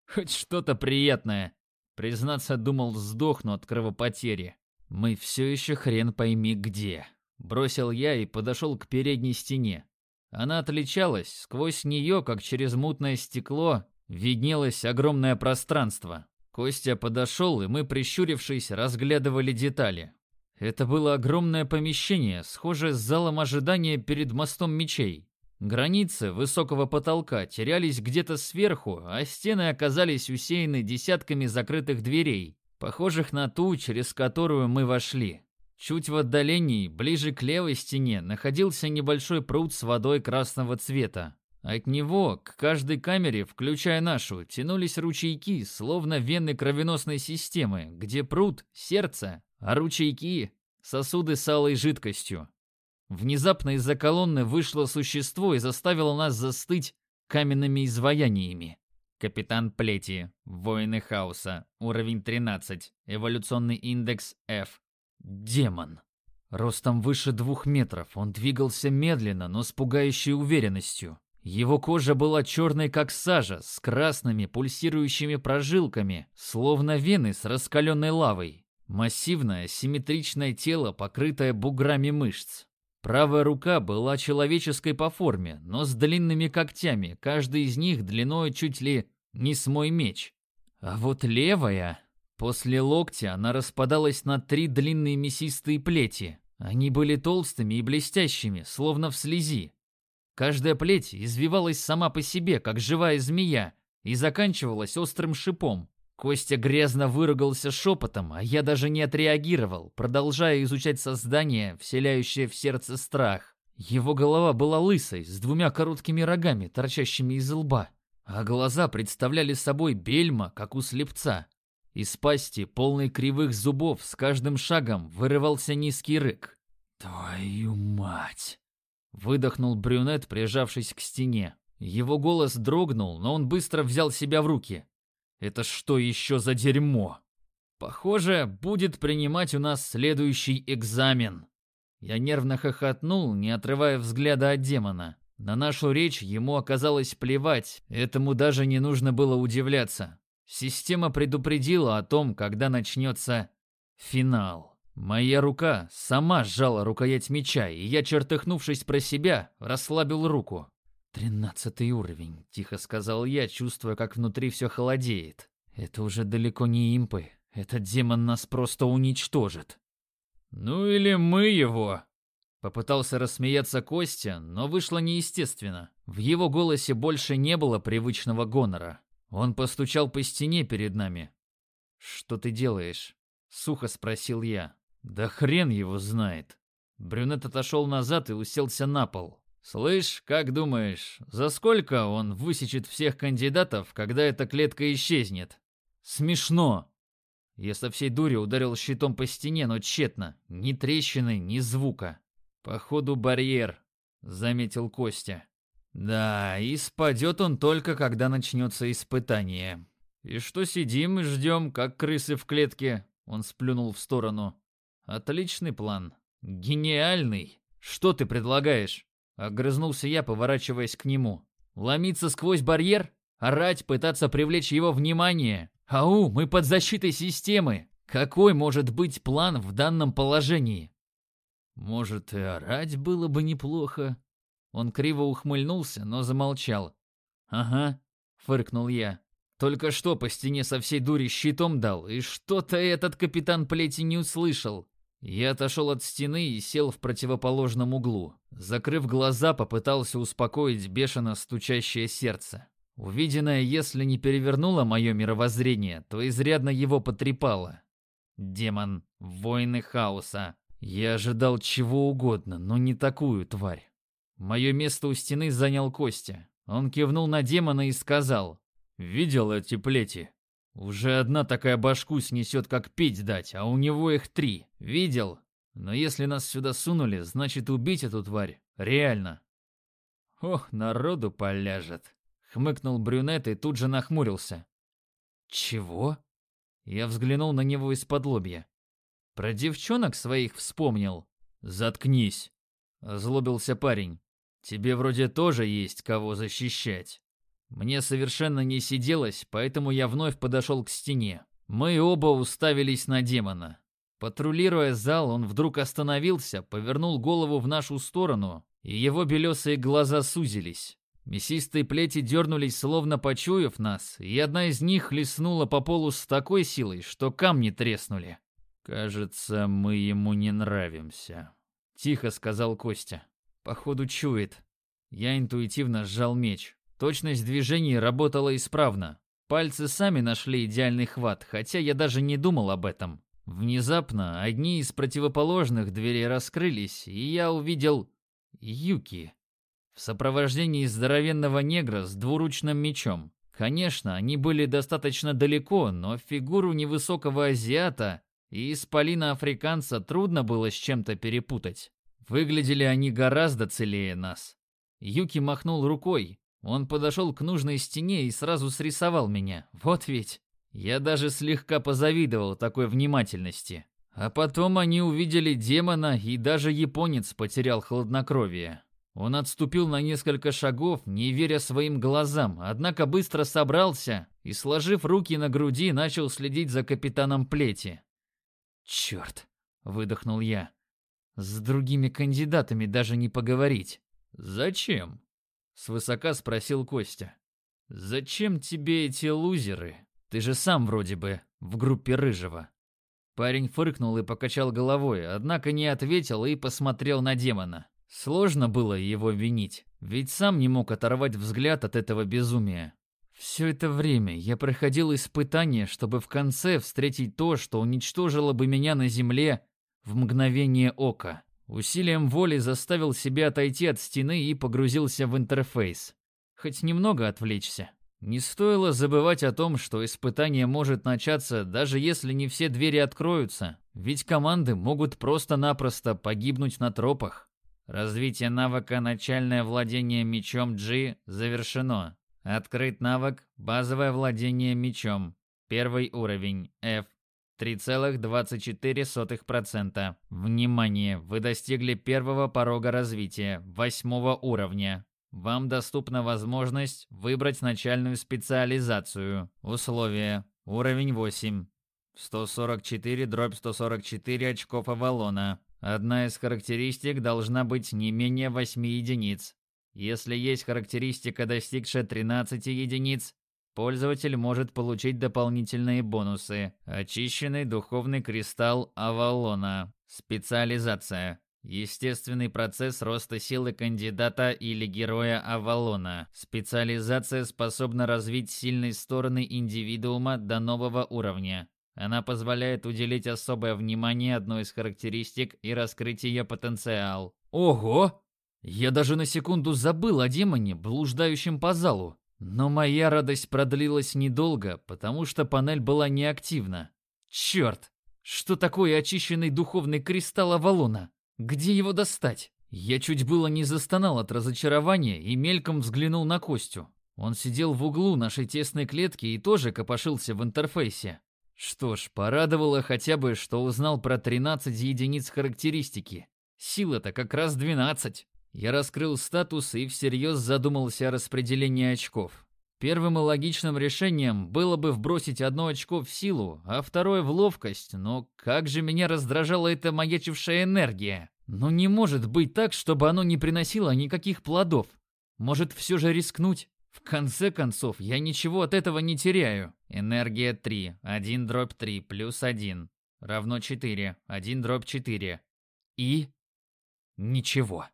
Хоть что-то приятное. Признаться, думал, сдохну от кровопотери. Мы все еще хрен пойми где. Бросил я и подошел к передней стене. Она отличалась, сквозь нее, как через мутное стекло, виднелось огромное пространство. Костя подошел, и мы, прищурившись, разглядывали детали. Это было огромное помещение, схожее с залом ожидания перед мостом мечей. Границы высокого потолка терялись где-то сверху, а стены оказались усеяны десятками закрытых дверей, похожих на ту, через которую мы вошли. Чуть в отдалении, ближе к левой стене, находился небольшой пруд с водой красного цвета. От него к каждой камере, включая нашу, тянулись ручейки, словно вены кровеносной системы, где пруд – сердце, а ручейки – сосуды с алой жидкостью. Внезапно из-за колонны вышло существо и заставило нас застыть каменными изваяниями. Капитан Плети, воины хаоса, уровень 13, эволюционный индекс F. Демон. Ростом выше двух метров, он двигался медленно, но с пугающей уверенностью. Его кожа была черной, как сажа, с красными пульсирующими прожилками, словно вены с раскаленной лавой. Массивное, симметричное тело, покрытое буграми мышц. Правая рука была человеческой по форме, но с длинными когтями, каждый из них длиной чуть ли не с мой меч. А вот левая... После локтя она распадалась на три длинные мясистые плети. Они были толстыми и блестящими, словно в слези. Каждая плеть извивалась сама по себе, как живая змея, и заканчивалась острым шипом. Костя грязно выругался шепотом, а я даже не отреагировал, продолжая изучать создание, вселяющее в сердце страх. Его голова была лысой, с двумя короткими рогами, торчащими из лба, а глаза представляли собой бельма, как у слепца. Из пасти, полной кривых зубов, с каждым шагом вырывался низкий рык. «Твою мать!» Выдохнул брюнет, прижавшись к стене. Его голос дрогнул, но он быстро взял себя в руки. Это что еще за дерьмо? Похоже, будет принимать у нас следующий экзамен. Я нервно хохотнул, не отрывая взгляда от демона. На нашу речь ему оказалось плевать, этому даже не нужно было удивляться. Система предупредила о том, когда начнется финал. Моя рука сама сжала рукоять меча, и я, чертыхнувшись про себя, расслабил руку. «Тринадцатый уровень», — тихо сказал я, чувствуя, как внутри все холодеет. «Это уже далеко не импы. Этот демон нас просто уничтожит». «Ну или мы его!» Попытался рассмеяться Костя, но вышло неестественно. В его голосе больше не было привычного гонора. Он постучал по стене перед нами. «Что ты делаешь?» — сухо спросил я. «Да хрен его знает». Брюнет отошел назад и уселся на пол. «Слышь, как думаешь, за сколько он высечет всех кандидатов, когда эта клетка исчезнет?» «Смешно!» Я со всей дури ударил щитом по стене, но тщетно. Ни трещины, ни звука. «Походу, барьер», — заметил Костя. «Да, и спадет он только, когда начнется испытание. И что сидим и ждем, как крысы в клетке?» Он сплюнул в сторону. «Отличный план. Гениальный. Что ты предлагаешь?» Огрызнулся я, поворачиваясь к нему. «Ломиться сквозь барьер? Орать, пытаться привлечь его внимание? Ау, мы под защитой системы. Какой может быть план в данном положении? Может, и орать было бы неплохо. Он криво ухмыльнулся, но замолчал. Ага, фыркнул я. Только что по стене со всей дури щитом дал, и что-то этот капитан Плети не услышал. Я отошел от стены и сел в противоположном углу. Закрыв глаза, попытался успокоить бешено стучащее сердце. Увиденное, если не перевернуло мое мировоззрение, то изрядно его потрепало. Демон, воины хаоса. Я ожидал чего угодно, но не такую тварь. Мое место у стены занял Костя. Он кивнул на демона и сказал. «Видел эти плети? Уже одна такая башку снесет, как пить дать, а у него их три. Видел? Но если нас сюда сунули, значит убить эту тварь. Реально. Ох, народу поляжет. Хмыкнул брюнет и тут же нахмурился. «Чего?» Я взглянул на него из-под лобья. «Про девчонок своих вспомнил?» «Заткнись!» Озлобился парень. «Тебе вроде тоже есть кого защищать». Мне совершенно не сиделось, поэтому я вновь подошел к стене. Мы оба уставились на демона. Патрулируя зал, он вдруг остановился, повернул голову в нашу сторону, и его белесые глаза сузились. Мясистые плети дернулись, словно почуяв нас, и одна из них хлестнула по полу с такой силой, что камни треснули. «Кажется, мы ему не нравимся», — тихо сказал Костя. «Походу, чует». Я интуитивно сжал меч. Точность движений работала исправно. Пальцы сами нашли идеальный хват, хотя я даже не думал об этом. Внезапно одни из противоположных дверей раскрылись, и я увидел... Юки в сопровождении здоровенного негра с двуручным мечом. Конечно, они были достаточно далеко, но фигуру невысокого азиата и исполина-африканца трудно было с чем-то перепутать. Выглядели они гораздо целее нас. Юки махнул рукой. Он подошел к нужной стене и сразу срисовал меня. Вот ведь. Я даже слегка позавидовал такой внимательности. А потом они увидели демона, и даже японец потерял хладнокровие. Он отступил на несколько шагов, не веря своим глазам, однако быстро собрался и, сложив руки на груди, начал следить за капитаном Плети. «Черт!» — выдохнул я. «С другими кандидатами даже не поговорить». «Зачем?» — свысока спросил Костя. «Зачем тебе эти лузеры? Ты же сам вроде бы в группе Рыжего». Парень фыркнул и покачал головой, однако не ответил и посмотрел на демона. Сложно было его винить, ведь сам не мог оторвать взгляд от этого безумия. Все это время я проходил испытания, чтобы в конце встретить то, что уничтожило бы меня на земле в мгновение ока. Усилием воли заставил себя отойти от стены и погрузился в интерфейс. Хоть немного отвлечься. Не стоило забывать о том, что испытание может начаться, даже если не все двери откроются, ведь команды могут просто-напросто погибнуть на тропах. Развитие навыка «Начальное владение мечом G» завершено. Открыт навык «Базовое владение мечом». Первый уровень F. 3,24%. Внимание! Вы достигли первого порога развития, восьмого уровня. Вам доступна возможность выбрать начальную специализацию. Условия. Уровень 8. 144 дробь 144 очков Авалона. Одна из характеристик должна быть не менее 8 единиц. Если есть характеристика, достигшая 13 единиц, пользователь может получить дополнительные бонусы. Очищенный духовный кристалл Авалона. Специализация. Естественный процесс роста силы кандидата или героя Авалона. Специализация способна развить сильные стороны индивидуума до нового уровня. Она позволяет уделить особое внимание одной из характеристик и раскрыть ее потенциал. Ого! Я даже на секунду забыл о демоне, блуждающем по залу. Но моя радость продлилась недолго, потому что панель была неактивна. Черт! Что такое очищенный духовный кристалл Авалона? Где его достать? Я чуть было не застонал от разочарования и мельком взглянул на Костю. Он сидел в углу нашей тесной клетки и тоже копошился в интерфейсе. Что ж, порадовало хотя бы, что узнал про 13 единиц характеристики. Сила-то как раз 12. Я раскрыл статус и всерьез задумался о распределении очков. Первым и логичным решением было бы вбросить одно очко в силу, а второе в ловкость, но как же меня раздражала эта маячившая энергия. Но не может быть так, чтобы оно не приносило никаких плодов. Может, все же рискнуть? В конце концов, я ничего от этого не теряю. Энергия 3, 1 дробь 3 плюс 1 равно 4, 1 дробь 4. И... ничего.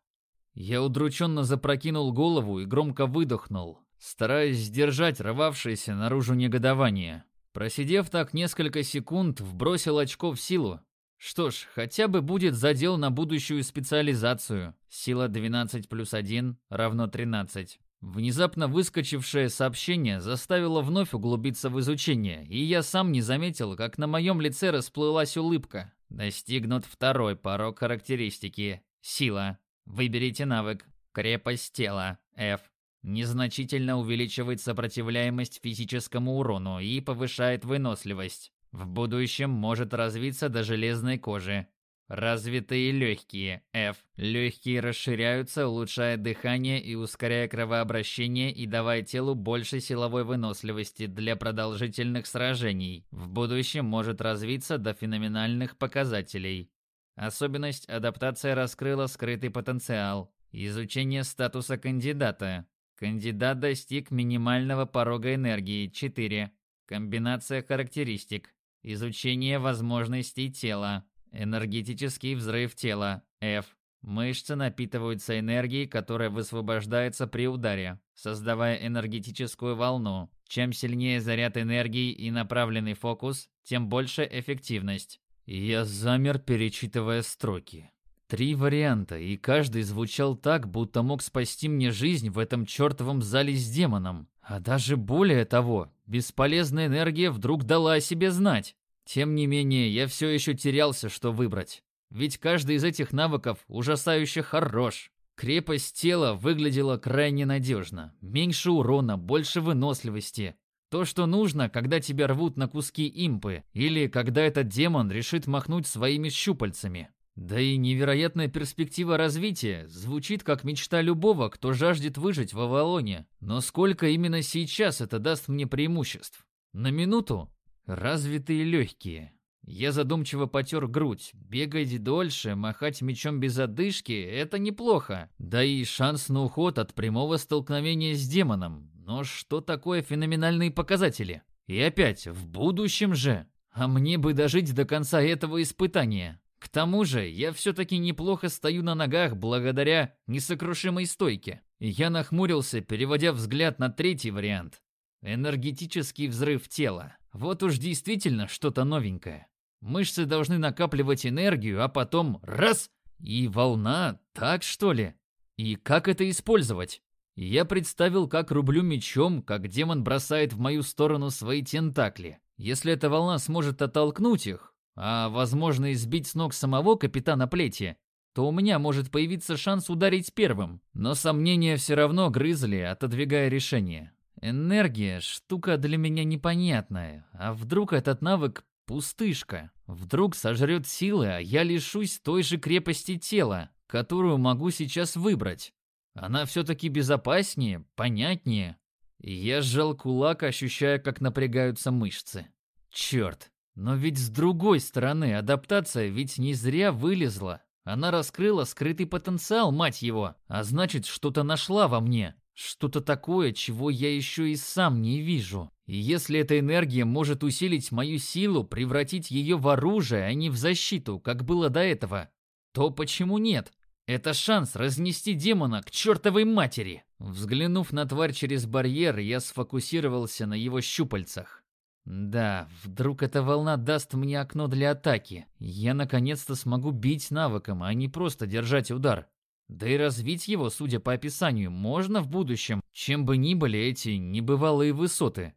Я удрученно запрокинул голову и громко выдохнул, стараясь сдержать рвавшееся наружу негодование. Просидев так несколько секунд, вбросил очко в силу. Что ж, хотя бы будет задел на будущую специализацию. Сила 12 плюс 1 равно 13. Внезапно выскочившее сообщение заставило вновь углубиться в изучение, и я сам не заметил, как на моем лице расплылась улыбка. Достигнут второй порог характеристики. Сила. Выберите навык. Крепость тела. F. Незначительно увеличивает сопротивляемость физическому урону и повышает выносливость. В будущем может развиться до железной кожи. Развитые легкие. F. Легкие расширяются, улучшая дыхание и ускоряя кровообращение и давая телу больше силовой выносливости для продолжительных сражений. В будущем может развиться до феноменальных показателей. Особенность адаптация раскрыла скрытый потенциал. Изучение статуса кандидата. Кандидат достиг минимального порога энергии 4. Комбинация характеристик. Изучение возможностей тела. Энергетический взрыв тела. F. Мышцы напитываются энергией, которая высвобождается при ударе, создавая энергетическую волну. Чем сильнее заряд энергии и направленный фокус, тем больше эффективность. Я замер, перечитывая строки. Три варианта, и каждый звучал так, будто мог спасти мне жизнь в этом чертовом зале с демоном. А даже более того, бесполезная энергия вдруг дала о себе знать. Тем не менее, я все еще терялся, что выбрать. Ведь каждый из этих навыков ужасающе хорош. Крепость тела выглядела крайне надежно. Меньше урона, больше выносливости. То, что нужно, когда тебя рвут на куски импы, или когда этот демон решит махнуть своими щупальцами. Да и невероятная перспектива развития звучит как мечта любого, кто жаждет выжить в Авалоне. Но сколько именно сейчас это даст мне преимуществ? На минуту? Развитые легкие. Я задумчиво потер грудь. Бегать дольше, махать мечом без одышки — это неплохо. Да и шанс на уход от прямого столкновения с демоном. Но что такое феноменальные показатели? И опять, в будущем же. А мне бы дожить до конца этого испытания. К тому же, я все-таки неплохо стою на ногах благодаря несокрушимой стойке. Я нахмурился, переводя взгляд на третий вариант. Энергетический взрыв тела. Вот уж действительно что-то новенькое. Мышцы должны накапливать энергию, а потом раз — и волна, так что ли? И как это использовать? Я представил, как рублю мечом, как демон бросает в мою сторону свои тентакли. Если эта волна сможет оттолкнуть их, а, возможно, избить с ног самого капитана Плети, то у меня может появиться шанс ударить первым. Но сомнения все равно грызли, отодвигая решение. Энергия — штука для меня непонятная. А вдруг этот навык — пустышка? Вдруг сожрет силы, а я лишусь той же крепости тела, которую могу сейчас выбрать? Она все-таки безопаснее, понятнее. Я сжал кулак, ощущая, как напрягаются мышцы. Черт, но ведь с другой стороны, адаптация ведь не зря вылезла. Она раскрыла скрытый потенциал, мать его, а значит, что-то нашла во мне. Что-то такое, чего я еще и сам не вижу. И если эта энергия может усилить мою силу, превратить ее в оружие, а не в защиту, как было до этого, то почему нет? Это шанс разнести демона к чертовой матери. Взглянув на тварь через барьер, я сфокусировался на его щупальцах. Да, вдруг эта волна даст мне окно для атаки. Я наконец-то смогу бить навыком, а не просто держать удар. Да и развить его, судя по описанию, можно в будущем, чем бы ни были эти небывалые высоты.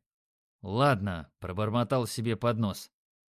Ладно, пробормотал себе под нос.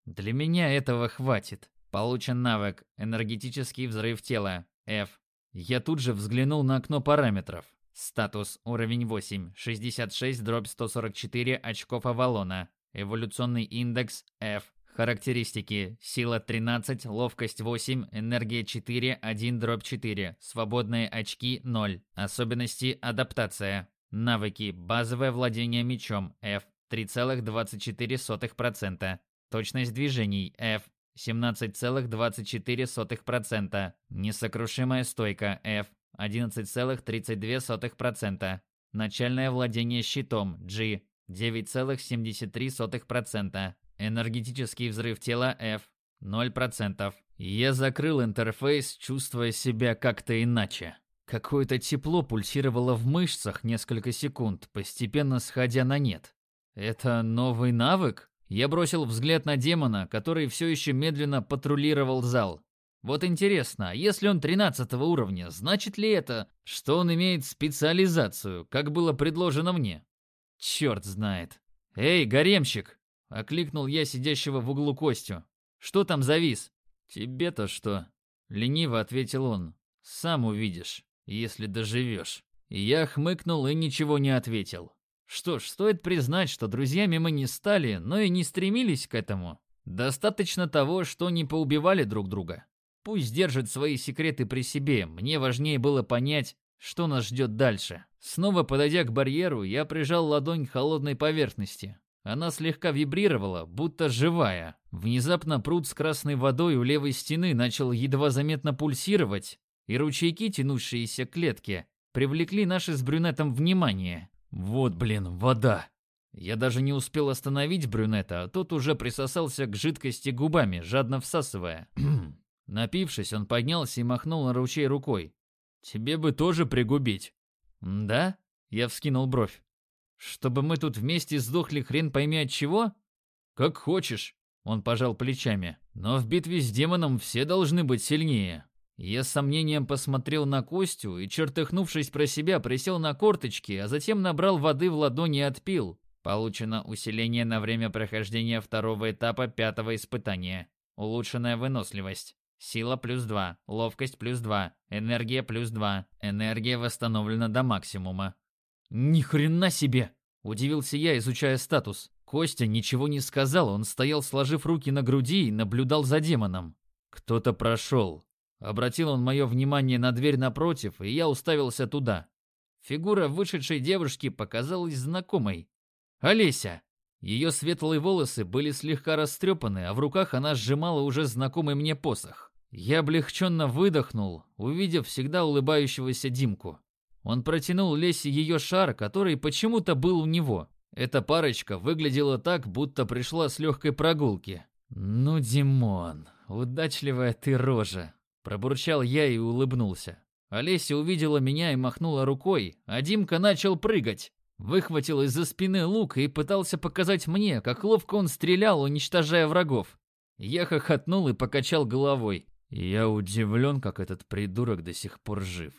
Для меня этого хватит. Получен навык «Энергетический взрыв тела» F. Я тут же взглянул на окно параметров. Статус уровень 8, 66 дробь 144 очков Авалона. Эволюционный индекс F. Характеристики. Сила 13, ловкость 8, энергия 4, 1 дробь 4. Свободные очки 0. Особенности адаптация. Навыки. Базовое владение мечом F. 3,24%. Точность движений F. 17,24%. Несокрушимая стойка F. 11,32%. Начальное владение щитом G. 9,73%. Энергетический взрыв тела F 0%. Я закрыл интерфейс, чувствуя себя как-то иначе. Какое-то тепло пульсировало в мышцах несколько секунд, постепенно сходя на нет. Это новый навык? Я бросил взгляд на демона, который все еще медленно патрулировал зал. Вот интересно, если он 13 уровня, значит ли это, что он имеет специализацию, как было предложено мне? Черт знает. Эй, гаремщик, Окликнул я сидящего в углу Костю. «Что там завис?» «Тебе-то что?» Лениво ответил он. «Сам увидишь, если доживешь». Я хмыкнул и ничего не ответил. Что ж, стоит признать, что друзьями мы не стали, но и не стремились к этому. Достаточно того, что не поубивали друг друга. Пусть держит свои секреты при себе, мне важнее было понять, что нас ждет дальше. Снова подойдя к барьеру, я прижал ладонь к холодной поверхности. Она слегка вибрировала, будто живая. Внезапно пруд с красной водой у левой стены начал едва заметно пульсировать, и ручейки, тянувшиеся к клетке, привлекли наше с брюнетом внимание. Вот, блин, вода. Я даже не успел остановить брюнета, а тот уже присосался к жидкости губами, жадно всасывая. Напившись, он поднялся и махнул на ручей рукой. «Тебе бы тоже пригубить». «Да?» Я вскинул бровь. Чтобы мы тут вместе сдохли хрен пойми от чего? Как хочешь, он пожал плечами. Но в битве с демоном все должны быть сильнее. Я с сомнением посмотрел на Костю и, чертыхнувшись про себя, присел на корточки, а затем набрал воды в ладони и отпил. Получено усиление на время прохождения второго этапа пятого испытания. Улучшенная выносливость. Сила плюс 2, ловкость плюс 2, энергия плюс 2. Энергия восстановлена до максимума. Ни хрена себе, удивился я, изучая статус. Костя ничего не сказал, он стоял, сложив руки на груди и наблюдал за демоном. Кто-то прошел. Обратил он мое внимание на дверь напротив, и я уставился туда. Фигура вышедшей девушки показалась знакомой. Олеся. Ее светлые волосы были слегка растрепаны, а в руках она сжимала уже знакомый мне посох. Я облегченно выдохнул, увидев всегда улыбающегося Димку. Он протянул Лесе ее шар, который почему-то был у него. Эта парочка выглядела так, будто пришла с легкой прогулки. «Ну, Димон, удачливая ты рожа!» Пробурчал я и улыбнулся. Олеся увидела меня и махнула рукой, а Димка начал прыгать. Выхватил из-за спины лук и пытался показать мне, как ловко он стрелял, уничтожая врагов. Я хохотнул и покачал головой. Я удивлен, как этот придурок до сих пор жив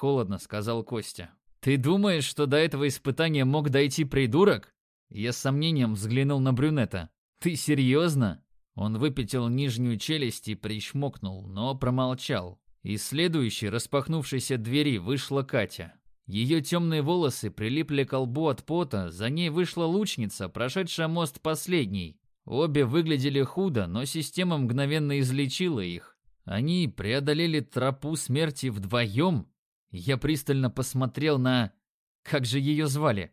холодно сказал Костя. Ты думаешь, что до этого испытания мог дойти придурок? Я с сомнением взглянул на брюнета. Ты серьезно? Он выпятил нижнюю челюсть и причмокнул, но промолчал. Из следующей распахнувшейся двери вышла Катя. Ее темные волосы прилипли к лбу от пота, за ней вышла лучница, прошедшая мост последний. Обе выглядели худо, но система мгновенно излечила их. Они преодолели тропу смерти вдвоем? Я пристально посмотрел на... Как же ее звали?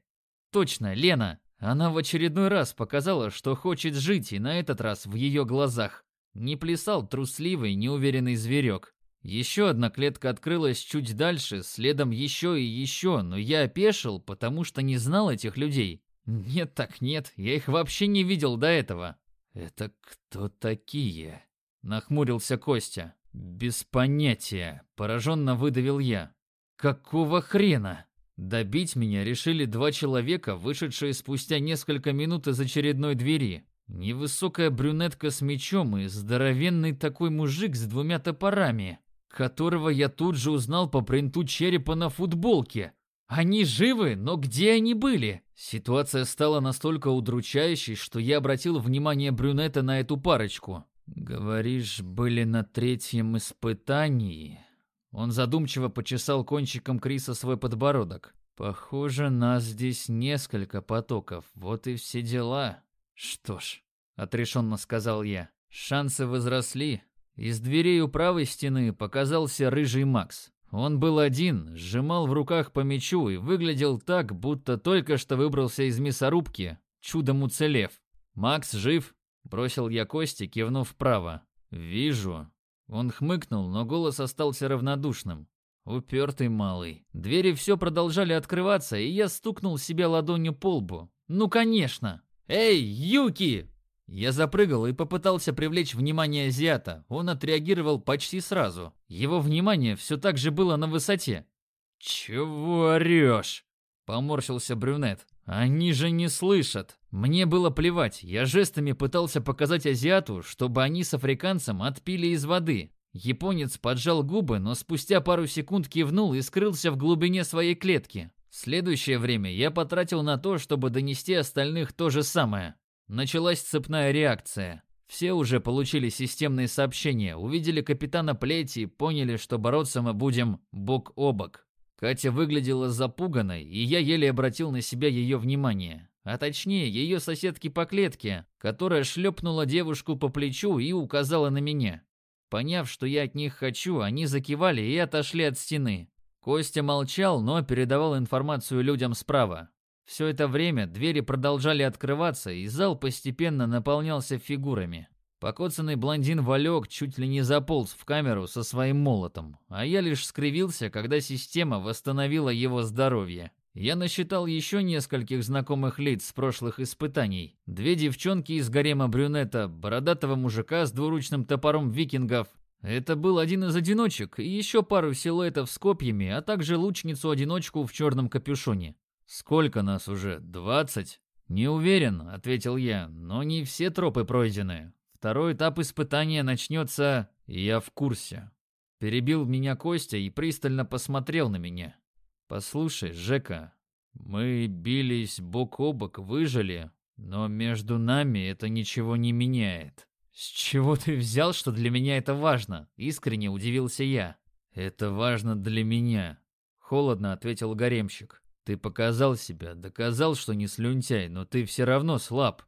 Точно, Лена. Она в очередной раз показала, что хочет жить, и на этот раз в ее глазах не плясал трусливый, неуверенный зверек. Еще одна клетка открылась чуть дальше, следом еще и еще, но я опешил, потому что не знал этих людей. Нет так нет, я их вообще не видел до этого. «Это кто такие?» — нахмурился Костя. Без понятия, пораженно выдавил я. Какого хрена? Добить меня решили два человека, вышедшие спустя несколько минут из очередной двери. Невысокая брюнетка с мечом и здоровенный такой мужик с двумя топорами, которого я тут же узнал по принту черепа на футболке. Они живы, но где они были? Ситуация стала настолько удручающей, что я обратил внимание брюнета на эту парочку. Говоришь, были на третьем испытании? Он задумчиво почесал кончиком Криса свой подбородок. Похоже, нас здесь несколько потоков. Вот и все дела. Что ж, отрешенно сказал я. Шансы возросли. Из дверей у правой стены показался рыжий Макс. Он был один, сжимал в руках по мячу и выглядел так, будто только что выбрался из мясорубки, чудом уцелев. «Макс жив?» – бросил я Кости, кивнув вправо. «Вижу». Он хмыкнул, но голос остался равнодушным. Упертый малый. Двери все продолжали открываться, и я стукнул себя ладонью по лбу. «Ну, конечно!» «Эй, Юки!» Я запрыгал и попытался привлечь внимание азиата. Он отреагировал почти сразу. Его внимание все так же было на высоте. «Чего орешь?» – поморщился брюнет. «Они же не слышат!» Мне было плевать, я жестами пытался показать азиату, чтобы они с африканцем отпили из воды. Японец поджал губы, но спустя пару секунд кивнул и скрылся в глубине своей клетки. Следующее время я потратил на то, чтобы донести остальных то же самое. Началась цепная реакция. Все уже получили системные сообщения, увидели капитана Плети и поняли, что бороться мы будем бок о бок. Катя выглядела запуганной, и я еле обратил на себя ее внимание. А точнее, ее соседки по клетке, которая шлепнула девушку по плечу и указала на меня. Поняв, что я от них хочу, они закивали и отошли от стены. Костя молчал, но передавал информацию людям справа. Все это время двери продолжали открываться, и зал постепенно наполнялся фигурами. Покоцанный блондин Валек чуть ли не заполз в камеру со своим молотом, а я лишь скривился, когда система восстановила его здоровье. Я насчитал еще нескольких знакомых лиц с прошлых испытаний. Две девчонки из гарема брюнета, бородатого мужика с двуручным топором викингов. Это был один из одиночек, и еще пару силуэтов с копьями, а также лучницу-одиночку в черном капюшоне. «Сколько нас уже? Двадцать?» «Не уверен», — ответил я, — «но не все тропы пройдены. Второй этап испытания начнется...» «Я в курсе». Перебил меня Костя и пристально посмотрел на меня. «Послушай, Жека, мы бились бок о бок, выжили, но между нами это ничего не меняет». «С чего ты взял, что для меня это важно?» — искренне удивился я. «Это важно для меня», — холодно ответил гаремщик. Ты показал себя, доказал, что не слюнтяй, но ты все равно слаб.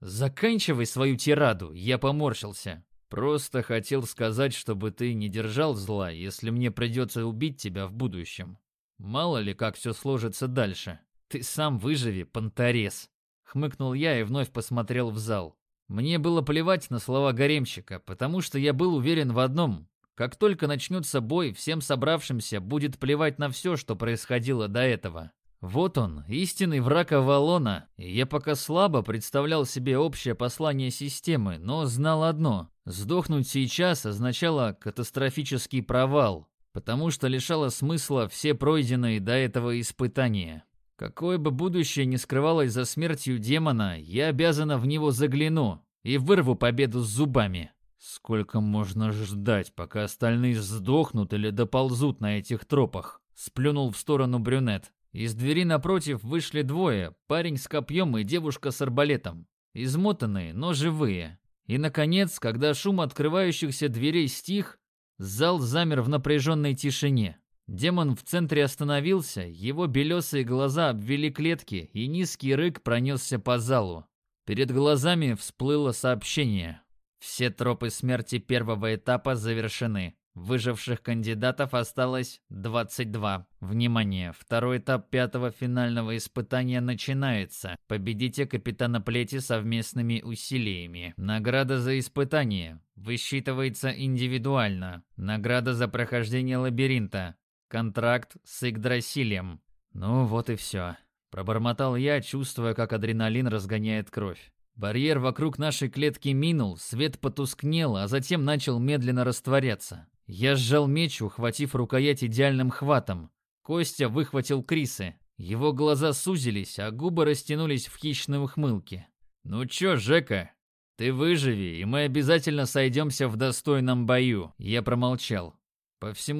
Заканчивай свою тираду, я поморщился. Просто хотел сказать, чтобы ты не держал зла, если мне придется убить тебя в будущем. Мало ли, как все сложится дальше. Ты сам выживи, понторез. Хмыкнул я и вновь посмотрел в зал. Мне было плевать на слова гаремщика, потому что я был уверен в одном. Как только начнется бой, всем собравшимся будет плевать на все, что происходило до этого. Вот он, истинный враг Авалона. Я пока слабо представлял себе общее послание системы, но знал одно. Сдохнуть сейчас означало катастрофический провал, потому что лишало смысла все пройденные до этого испытания. Какое бы будущее ни скрывалось за смертью демона, я обязана в него загляну и вырву победу с зубами. Сколько можно ждать, пока остальные сдохнут или доползут на этих тропах? Сплюнул в сторону брюнет. Из двери напротив вышли двое, парень с копьем и девушка с арбалетом. Измотанные, но живые. И, наконец, когда шум открывающихся дверей стих, зал замер в напряженной тишине. Демон в центре остановился, его белесые глаза обвели клетки, и низкий рык пронесся по залу. Перед глазами всплыло сообщение. Все тропы смерти первого этапа завершены. Выживших кандидатов осталось 22. Внимание! Второй этап пятого финального испытания начинается. Победите капитана Плети совместными усилиями. Награда за испытание. Высчитывается индивидуально. Награда за прохождение лабиринта. Контракт с Игдрасилем. Ну вот и все. Пробормотал я, чувствуя, как адреналин разгоняет кровь. Барьер вокруг нашей клетки минул, свет потускнел, а затем начал медленно растворяться. Я сжал меч, ухватив рукоять идеальным хватом. Костя выхватил Крисы. Его глаза сузились, а губы растянулись в хищной ухмылке. «Ну чё, Жека, ты выживи, и мы обязательно сойдемся в достойном бою», — я промолчал. По всему